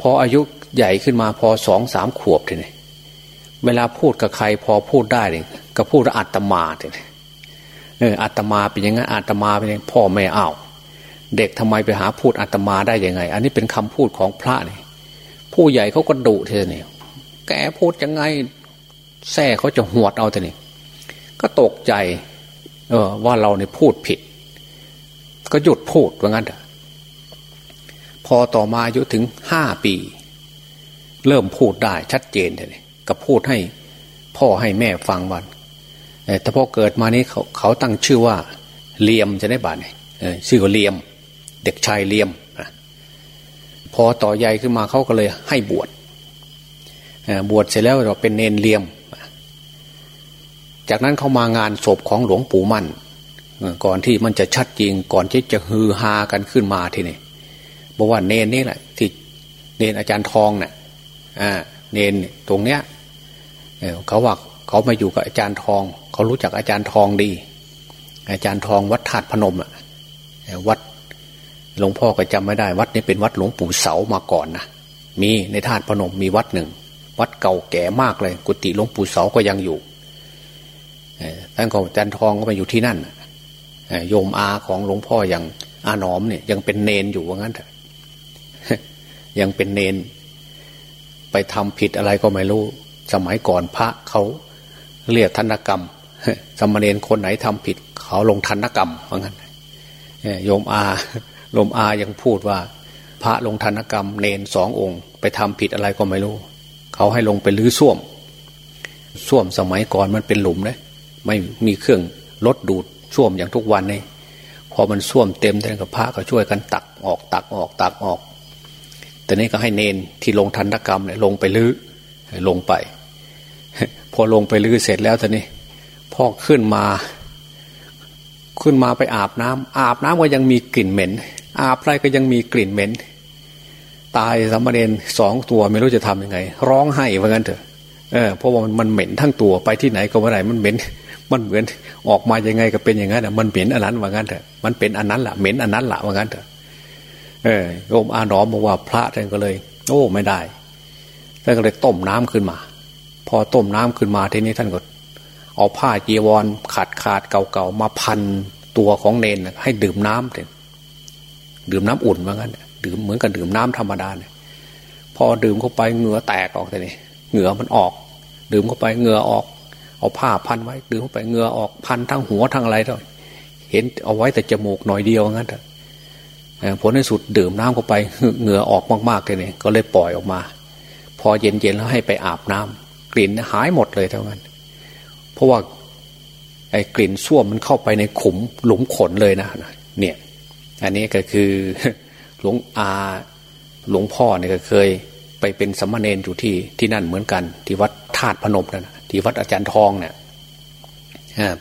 พออายุใหญ่ขึ้นมาพอสองสามขวบทีนี้เวลาพูดกับใครพอพูดได้เลยก็พูดอัตมาทีนี้ เอออาตมาเป็นยังไงอาตมาเป็นยังพ่อแม่อ้าวเด็กทำไมไปหาพูดอาตมาได้ยังไง อันนี้เป็นคำพูดของพระนี่ผู้ใหญ่เขาก็ดุเธอเนี่ย แกพูดยังไงแซ่เขาจะหวดเอาเธอเนี่ยก็ตกใจ เออ ว่าเราเนี่ยพูดผิด ก็หยุดพูดว่างั้นเถอะพอต่อมาอายุถึงห้าปี เริ่มพูดได้ชัดเจนเลยก็พูดให้พ่อให้แม่ฟังวัน แต่พอเกิดมานี้เขาเขาตั้งชื่อว่าเลียมจะได้บาทเนี่ยชื่อว่าเลียม เด็กชายเลียมพอต่อใหญ่ขึ้นมาเขาก็เลยให้บวชบวชเสร็จแล้วเราเป็นเนนเลียม จากนั้นเขามางานศพของหลวงปู่มั่นก่อนที่มันจะชัดจริง ก่อนที่จะฮือฮากันขึ้นมาทีนี้บอกว่าเนนนี่แหละที่เนนอาจารย์ทองเนะ่ยเนนตรงเนี้ยเขาว่า เขามาอยู่กับอาจารย์ทอง เขารู้จักอาจารย์ทองดี อาจารย์ทองวัดธาตุพนมอะวัดหลวงพ่อก็จำไม่ได้ วัดนี้เป็นวัดหลวงปู่เสามาก่อนนะมีในธาตุพนมมีวัดหนึ่ง วัดเก่าแก่มากเลย กุฏิหลวงปู่เสาก็ยังอยู่ท่านก็อาจารย์ทองก็ไปอยู่ที่นั่นโยมอาของหลวงพ่ออย่างอาหนอมเนี่ยยังเป็นเนนอยู่ว่างั้นเถอะยังเป็นเนน ไปทำผิดอะไรก็ไม่รู้ สมัยก่อนพระเขา เรียกธนกรรมสมณเณรคนไหนทำผิด เขาลงธนกรรมว่างั้นโยมอาโยมอายังพูดว่า พระลงธนกรรมเนนสององค์ ไปทำผิดอะไรก็ไม่รู้ เขาให้ลงไปลื้อส้วมส้วมสมัยก่อนมันเป็นหลุมเลยไม่มีเครื่องลดดูดส้วมอย่างทุกวันนี่พอมันส้วมเต็มท่านกับพระก็ช่วยกันตักออกตักออกตักออก แต่นี้ก็ให้เนนที่ลงธนกรรมเนี่ยลงไปลื้อลงไป พอลงไปลื้อเสร็จแล้วตอนนี้พ่อขึ้นมา ขึ้นมาไปอาบน้ำอาบน้ำก็ยังมีกลิ่นเหม็น อาบไรก็ยังมีกลิ่นเหม็น ตายสมเณรสองตัวไม่รู้จะทํำยังไง ร้องไห้ว่างั้นเถอะเออเพราะว่ามันมันเหม็นทั้งตัวไปที่ไหนก็ไม่ได้มันเหม็น มันเหมือนออกมายังไงก็เป็นอย่างนั้นอะมันเหม็นอันนั้นว่างั้นเถอะมันเป็นอันนั้นแหละเหม็นอันนั้นแหละว่างั้นเถอะเออโยมอาหนอมบอกว่าพระท่านก็เลย โอ้ไม่ได้ท่านก็เลยต้มน้ำขึ้นมา พอต้มน้ำขึ้นมาทีนี้ท่านก็ เอาผ้าจีวรขาดขาดเก่าๆมาพันตัวของเนนให้ดื่มน้ำเลยดื่มน้ำอุ่นว่างั้นดื่มเหมือนกับดื่มน้ำธรรมดาเนี่ยพอดื่มเข้าไปเหงื่อแตกออกแต่นี่เหงื่อมันออก ดื่มเข้าไปเหงื่อออก เอาผ้าพันไว้ ดื่มเข้าไปเหงื่อออกพันทั้งหัวทั้งอะไรด้วยเห็นเอาไว้แต่จมูกหน่อยเดียวงั้นผลในสุดดื่มน้ำเข้าไปเหงื่อออกมากๆเลยเนี่ยก็เลยปล่อยออกมา พอเย็นๆแล้วให้ไปอาบน้ำ กลิ่นหายหมดเลยเท่านั้น เพราะว่าไอ้กลิ่นส้วมมันเข้าไปในขุมหลุมขนเลยนะเนี่ย อันนี้ก็คือหลวงอาหลวงพ่อเนี่ยก็เคย ไปเป็นสมณเณรอยู่ที่ที่นั่นเหมือนกัน ที่วัดธาตุพนมนะที่วัดอาจารย์ทองเนี่ย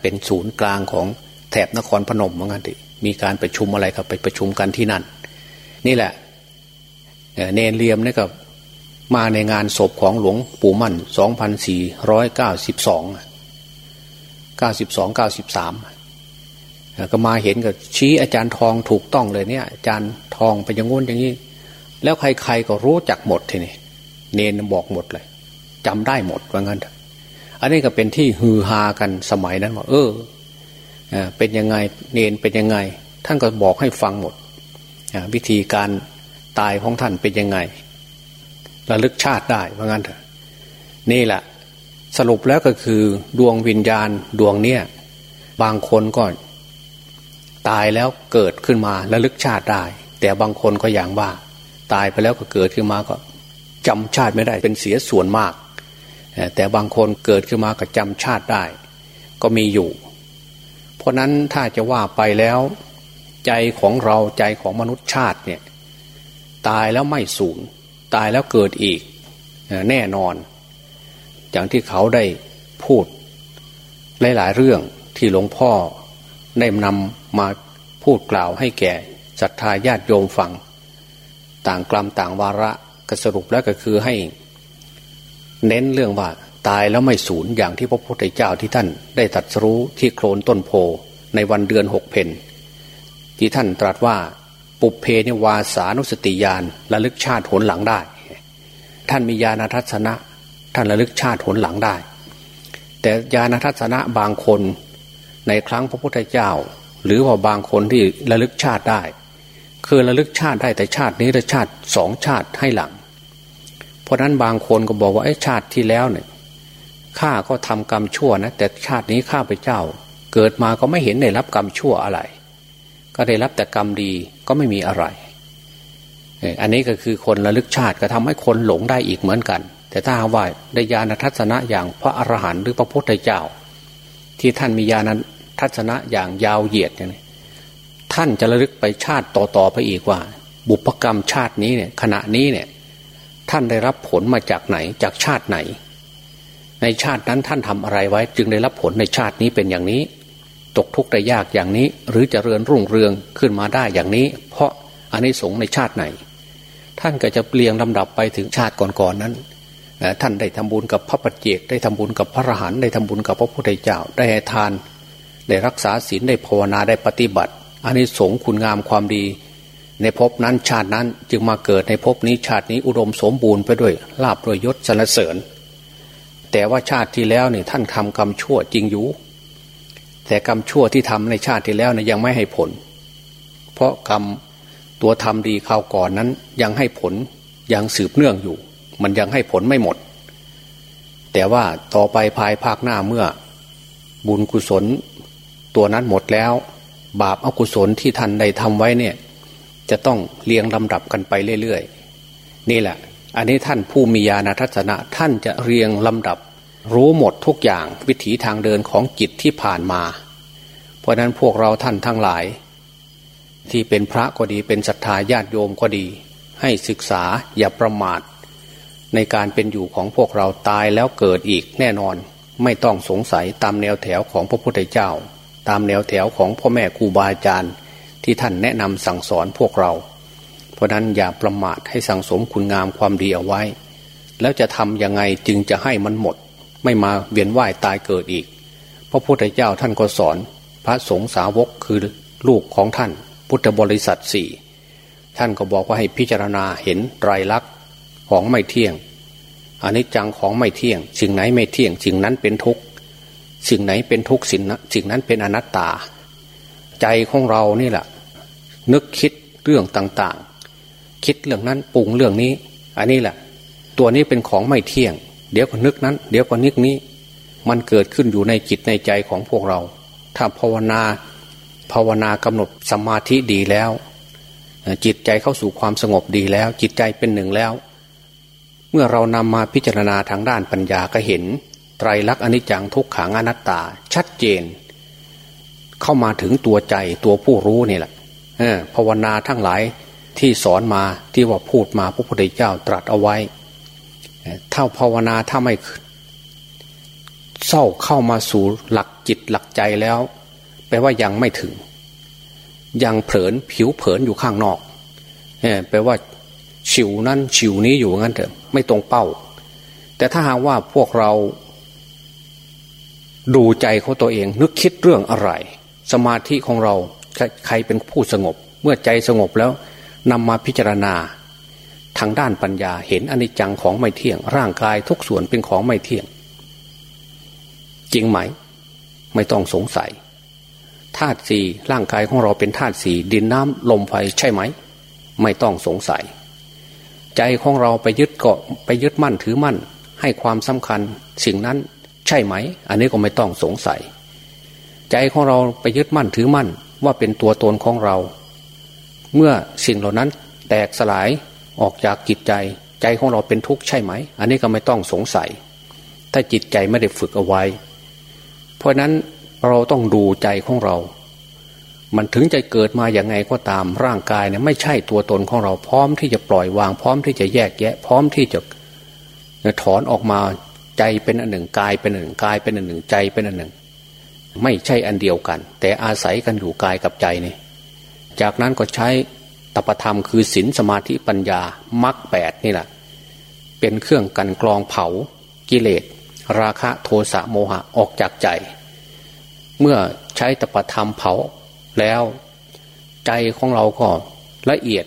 เป็นศูนย์กลางของแถบนครพนมเหมือนกันที่มีการประชุมอะไรก็ไปประชุมกันที่นั่น นี่แหละเนรเลียมนี่ก็ มาในงานศพของหลวงปู่มั่นสองพันสี่ร้อยเก้าสิบสองเก้าสิบสองเก้าสิบสามก็มาเห็นก็ชี้อาจารย์ทองถูกต้องเลยเนี่ย อาจารย์ทองไปย่างงู้นอย่างนี้ แล้วใครๆก็รู้จักหมดทีนี่เนนบอกหมดเลยจำได้หมดว่างั้น อันนี้ก็เป็นที่ฮือฮากันสมัยนั้นว่า เออเป็นยังไงเนนเป็นยังไง ท่านก็บอกให้ฟังหมดวิธีการตายของท่านเป็นยังไง ระลึกชาติได้ว่างั้นเถอะนี่แหละสรุปแล้วก็คือดวงวิญญาณดวงเนี้ยบางคนก็ตายแล้วเกิดขึ้นมาระลึกชาติได้ แต่บางคนก็อย่างว่า ตายไปแล้วก็เกิดขึ้นมาก็จำชาติไม่ได้เป็นเสียส่วนมาก แต่บางคนเกิดขึ้นมาก็จำชาติได้ ก็มีอยู่ เพราะนั้นถ้าจะว่าไปแล้ว ใจของเราใจของมนุษย์ชาติเนี่ยตายแล้วไม่สูญ ตายแล้วเกิดอีกแน่นอน อย่างที่เขาได้พูดหลายๆเรื่องที่หลวงพ่อได้นำมาพูดกล่าวให้แก่ศรัทธาญาติโยมฟัง ต่างกลัมต่างวาระก็สรุปแล้วก็คือให้ เน้นเรื่องว่าตายแล้วไม่สูญอย่างที่พระพุทธเจ้าที่ท่านได้ตรัสรู้ที่โคลนต้นโพในวันเดือนหกเพนที่ท่านตรัสว่า ปุเพนิวาสานุสติยานระลึกชาติผลหลังได้ ท่านมีญาณทัศนะ ท่านระลึกชาติผลหลังได้ แต่ญาณทัศนะบางคนในครั้งพระพุทธเจ้า หรือว่าบางคนที่ระลึกชาติได้ คือระลึกชาติได้แต่ชาตินี้และชาติสองชาติให้หลัง เพราะนั้นบางคนก็บอกว่าไอ้ชาติที่แล้วเนี่ยข้าก็ทำกรรมชั่วนะแต่ชาตินี้ข้าพเจ้า เกิดมาก็ไม่เห็นได้รับกรรมชั่วอะไร ก็ได้รับแต่กรรมดีก็ไม่มีอะไร อันนี้ก็คือคนระลึกชาติก็ทำให้คนหลงได้อีกเหมือนกัน แต่ถ้าว่าได้ญาณทัศนะอย่างพระอรหันต์หรือพระพุทธเจ้า ที่ท่านมีญาณทัศนะอย่างยาวเหยียดอย่างนี้ท่านจะระลึกไปชาติต่อๆไปอีกว่า บุพกรรมชาตินี้เนี่ยขณะนี้เนี่ยท่านได้รับผลมาจากไหนจากชาติไหน ในชาตินั้นท่านทำอะไรไว้ จึงได้รับผลในชาตินี้เป็นอย่างนี้ ตกทุกข์ได้ยากอย่างนี้ หรือจเจริญรุ่งเรืองขึ้นมาได้อย่างนี้ เพราะอันนี้สงในชาติไหน ท่านก็จะเรียงลำดับไปถึงชาติก่อนๆนนั้นท่านได้ทำบุญกับพระปัจเจกได้ทำบุญกับพระอรหันต์ได้ทำบุญกับพระพุทธเจ้าได้ให้ทาน ได้รักษาศีลได้ภาวนาได้ปฏิบัติอันนี้สงคุณงามความดี ในภพนั้นชาตินั้นจึงมาเกิดในภพนี้ชาตินี้อุดมสมบูรณ์ไปด้วยลาบด้วยยศสรรเสริญ แต่ว่าชาติที่แล้วเนี่ยท่านทำกรรมชั่วจริงอยู่ แต่กรรมชั่วที่ทำในชาติที่แล้วเนี่ยยังไม่ให้ผล เพราะกรรมตัวทำดีคราวก่อนนั้นยังให้ผลยังสืบเนื่องอยู่ มันยังให้ผลไม่หมด แต่ว่าต่อไปภายภาคหน้าเมื่อ บุญกุศล ตัวนั้นหมดแล้ว บาปอกุศลที่ท่านได้ทำไว้เนี่ย จะต้องเรียงลำดับกันไปเรื่อยๆ นี่แหละ อันนี้ท่านผู้มีญาณทัศนะท่านจะเรียงลำดับ รู้หมดทุกอย่างวิถีทางเดินของจิตที่ผ่านมา เพราะนั้นพวกเราท่านทั้งหลาย ที่เป็นพระก็ดีเป็นศรัทธาญาติโยมก็ดี ให้ศึกษาอย่าประมาท ในการเป็นอยู่ของพวกเราตายแล้วเกิดอีกแน่นอน ไม่ต้องสงสัยตามแนวแถวของพระพุทธเจ้า ตามแนวแถวของพ่อแม่ครูบาอาจารย์ ที่ท่านแนะนำสั่งสอนพวกเรา เพราะนั้นอย่าประมาทให้สั่งสมคุณงามความดีเอาไว้ แล้วจะทำยังไงจึงจะให้มันหมด ไม่มาเวียนว่ายตายเกิดอีก พระพุทธเจ้าท่านก็สอน พระสงฆ์สาวกคือลูกของท่าน พุทธบริษัทสี่ท่านก็บอกว่าให้พิจารณาเห็นไตรลักษณ์ของไม่เที่ยงอันนี้จังของไม่เที่ยง สิ่งไหนไม่เที่ยง สิ่งนั้นเป็นทุกข์สิ่งไหนเป็นทุกข์สิ่งนั้นสิ่งนั้นเป็นอนัตตา ใจของเรานี่แหละนึกคิดเรื่องต่างๆ คิดเรื่องนั้นปรุงเรื่องนี้ อันนี้แหละ ตัวนี้เป็นของไม่เที่ยง เดี๋ยวก็นึกนั้น เดี๋ยวก็นึกนี้ มันเกิดขึ้นอยู่ในจิตในใจของพวกเรา ถ้าภาวนาภาวนากำหนดสมาธิดีแล้ว จิตใจเข้าสู่ความสงบดีแล้ว จิตใจเป็นหนึ่งแล้ว เมื่อเรานำมาพิจารณาทางด้านปัญญาก็เห็น ไตรลักษณ์อนิจจังทุกขังอนัตตา ชัดเจน เข้ามาถึงตัวใจตัวผู้รู้นี่แหละภาวนาทั้งหลายที่สอนมาที่ว่าพูดมาพระพุทธเจ้าตรัสเอาไว้ ถ้าภาวนาถ้าไม่เศร้าเข้ามาสู่หลักจิตหลักใจแล้ว แปลว่ายังไม่ถึง ยังเผลนผิวเผินอยู่ข้างนอกแปลว่าฉิวนั่นฉิวนี้อยู่งั้นเถอะไม่ตรงเป้า แต่ถ้าหากว่าพวกเรา ดูใจเขาตัวเอง นึกคิดเรื่องอะไร สมาธิของเราใครเป็นผู้สงบ เมื่อใจสงบแล้วนำมาพิจารณา ทางด้านปัญญาเห็นอนิจจังของไม่เที่ยง ร่างกายทุกส่วนเป็นของไม่เที่ยง จริงไหม ไม่ต้องสงสัยธาตุสี่ร่างกายของเราเป็นธาตุสี่ดินน้ำลมไฟใช่ไหม ไม่ต้องสงสัย ใจของเราไปยึดเกาะไปยึดมั่นถือมั่น ให้ความสำคัญสิ่งนั้นใช่ไหม อันนี้ก็ไม่ต้องสงสัย ใจของเราไปยึดมั่นถือมั่นว่าเป็นตัวตนของเรา เมื่อสิ่งเหล่านั้นแตกสลาย ออกจากจิตใจ ใจของเราเป็นทุกข์ใช่ไหม อันนี้ก็ไม่ต้องสงสัย ถ้าจิตใจไม่ได้ฝึกเอาไว้ เพราะนั้นเราต้องดูใจของเรา มันถึงจะเกิดมาอย่างไงก็ตามร่างกายเนี่ยไม่ใช่ตัวตนของเราพร้อมที่จะปล่อยวาง พร้อมที่จะแยกแยะ พร้อมที่จะถอนออกมาใจเป็นอันหนึ่งกายเป็นอันหนึ่งกายเป็นอันหนึ่งใจเป็นอันหนึ่ง ไม่ใช่อันเดียวกัน แต่อาศัยกันอยู่กายกับใจนี่จากนั้นก็ใช้ ตปธรรมคือศีลสมาธิปัญญามรรคแปดนี่แหละเป็นเครื่องกันกรองเผากิเลส ราคะโทสะโมหะออกจากใจ เมื่อใช้ตปธรรมเผาแล้วใจของเราก็ละเอียด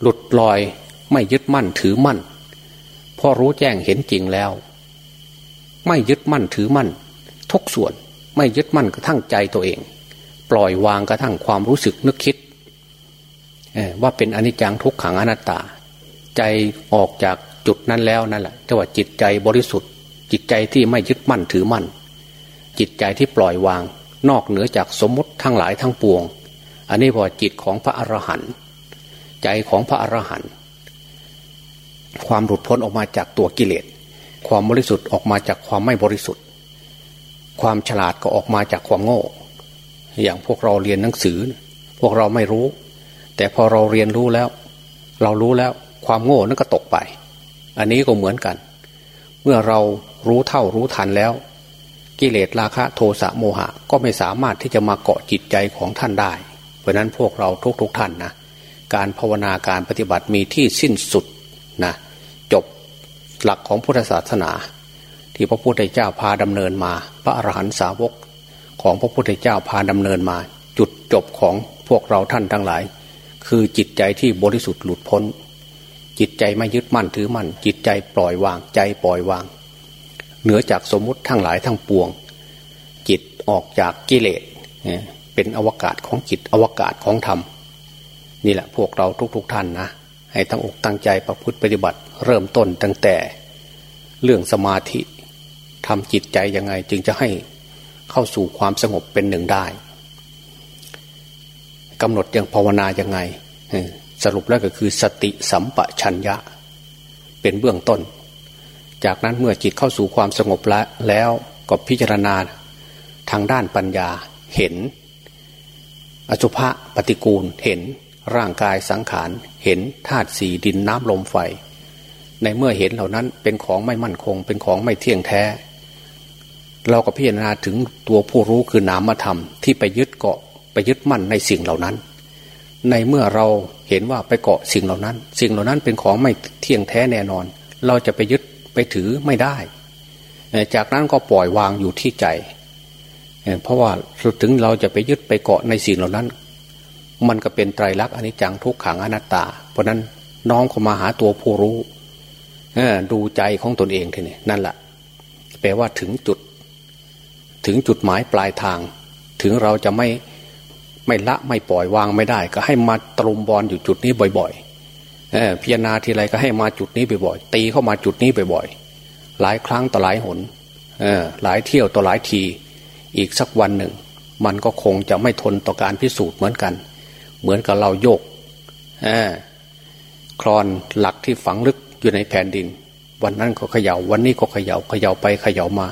หลุดลอยไม่ยึดมั่นถือมั่นพอรู้แจ้งเห็นจริงแล้ว ไม่ยึดมั่นถือมั่น ทุกส่วนไม่ยึดมั่นกระทั่งใจตัวเอง ปล่อยวางกระทั่งความรู้สึกนึกคิด ว่าเป็นอนิจจังทุกขังอนัตตา ใจออกจากจุดนั้นแล้วนั่นแหละจะว่าจิตใจบริสุทธิ์ จิตใจที่ไม่ยึดมั่นถือมั่น จิตใจที่ปล่อยวาง นอกเหนือจากสมมติทั้งหลายทั้งปวง อันนี้พอจิตของพระอรหันต์ใจของพระอรหันต์ความหลุดพ้นออกมาจากตัวกิเลสความบริสุทธิ์ออกมาจากความไม่บริสุทธิ์ ความฉลาดก็ออกมาจากความโง่ อย่างพวกเราเรียนหนังสือ พวกเราไม่รู้ แต่พอเราเรียนรู้แล้ว เรารู้แล้วความโง่นั่นก็ตกไป อันนี้ก็เหมือนกัน เมื่อเรารู้เท่ารู้ทันแล้ว กิเลสราคะโทสะโมหะ ก็ไม่สามารถที่จะมาเกาะจิตใจของท่านได้ เพราะนั้นพวกเราทุกๆทท่านนะการภาวนาการปฏิบัติมีที่สิ้นสุดนะจบหลักของพุทธศาสนา ที่พระพุทธเจ้าพาดำเนินมา พระอรหันตสาวกของพระพุทธเจ้าพาดำเนินมา จุดจบของพวกเราท่านทั้งหลาย คือจิตใจที่บริสุทธิ์หลุดพ้น จิตใจไม่ยึดมั่นถือมั่น จิตใจปล่อยวางใจปล่อยวาง เหนือจากสมมุติทั้งหลายทั้งปวง จิตออกจากกิเลสเป็นอวกาศของจิตอวกาศของธรรม นี่แหละพวกเราทุกๆทท่านนะ ให้ตั้งอกตั้งใจประพฤติปฏิบัติ เริ่มต้นตั้งแต่ เรื่องสมาธิทำจิตใจยังไงจึงจะให้เข้าสู่ความสงบเป็นหนึ่งได้ กำหนดยังภาวนายังไงสรุปแล้วก็คือสติสัมปชัญญะ เป็นเบื้องต้น จากนั้นเมื่อจิตเข้าสู่ความสงบแล้วแล้วก็พิจารณาทางด้านปัญญาเห็น อสุภะปฏิกูลเห็นร่างกายสังขารเห็นธาตุสีดินน้ำลมไฟ ในเมื่อเห็นเหล่านั้นเป็นของไม่มั่นคง เป็นของไม่เที่ยงแท้ เราก็พิจารณาถึงตัวผู้รู้คือนามธรรมที่ไปยึดเกาะ ไปยึดมั่นในสิ่งเหล่านั้น ในเมื่อเราเห็นว่าไปเกาะสิ่งเหล่านั้น สิ่งเหล่านั้นเป็นของไม่เที่ยงแท้แน่นอน เราจะไปยึดไปถือไม่ได้ จากนั้นก็ปล่อยวางอยู่ที่ใจ เพราะว่าถึงเราจะไปยึดไปเกาะในสิ่งเหล่านั้น มันก็เป็นไตรลักษณ์อนิจจังทุกขังอนัตตา เพราะนั้นน้องเข้ามาหาตัวผู้รู้ดูใจของตนเองทีนี้นั่นแหละแปลว่าถึงจุด ถึงจุดหมายปลายทาง ถึงเราจะไม่ ไม่ละไม่ปล่อยวางไม่ได้ ก็ให้มาตรุมบอลอยู่จุดนี้บ่อยๆเพิจารณาทีไรก็ให้มาจุดนี้บ่อยๆตีเข้ามาจุดนี้บ่อยๆหลายครั้งต่อหลายหนหลายเที่ยวต่อหลายที อีกสักวันหนึ่ง มันก็คงจะไม่ทนต่อการพิสูจน์เหมือนกัน เหมือนกับเราโยกคลอนหลักที่ฝังลึกอยู่ในแผ่นดิน วันนั้นก็เขยา่าวันนี้ก็เขยา่าเขย่าไปเขย่ามา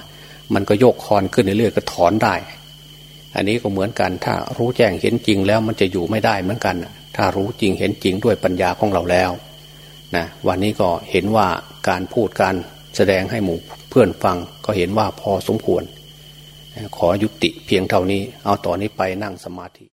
มันก็โยกคลอนขึ้นเรื่อยๆก็ถอนได้ อันนี้ก็เหมือนกันถ้ารู้แจ้งเห็นจริงแล้วมันจะอยู่ไม่ได้เหมือนกัน ถ้ารู้จริงเห็นจริงด้วยปัญญาของเราแล้วนะวันนี้ก็เห็นว่าการพูดการแสดงให้หมู่เพื่อนฟังก็เห็นว่าพอสมควร ขอยุติเพียงเท่านี้ เอาต่อนนี้ไปนั่งสมาธิ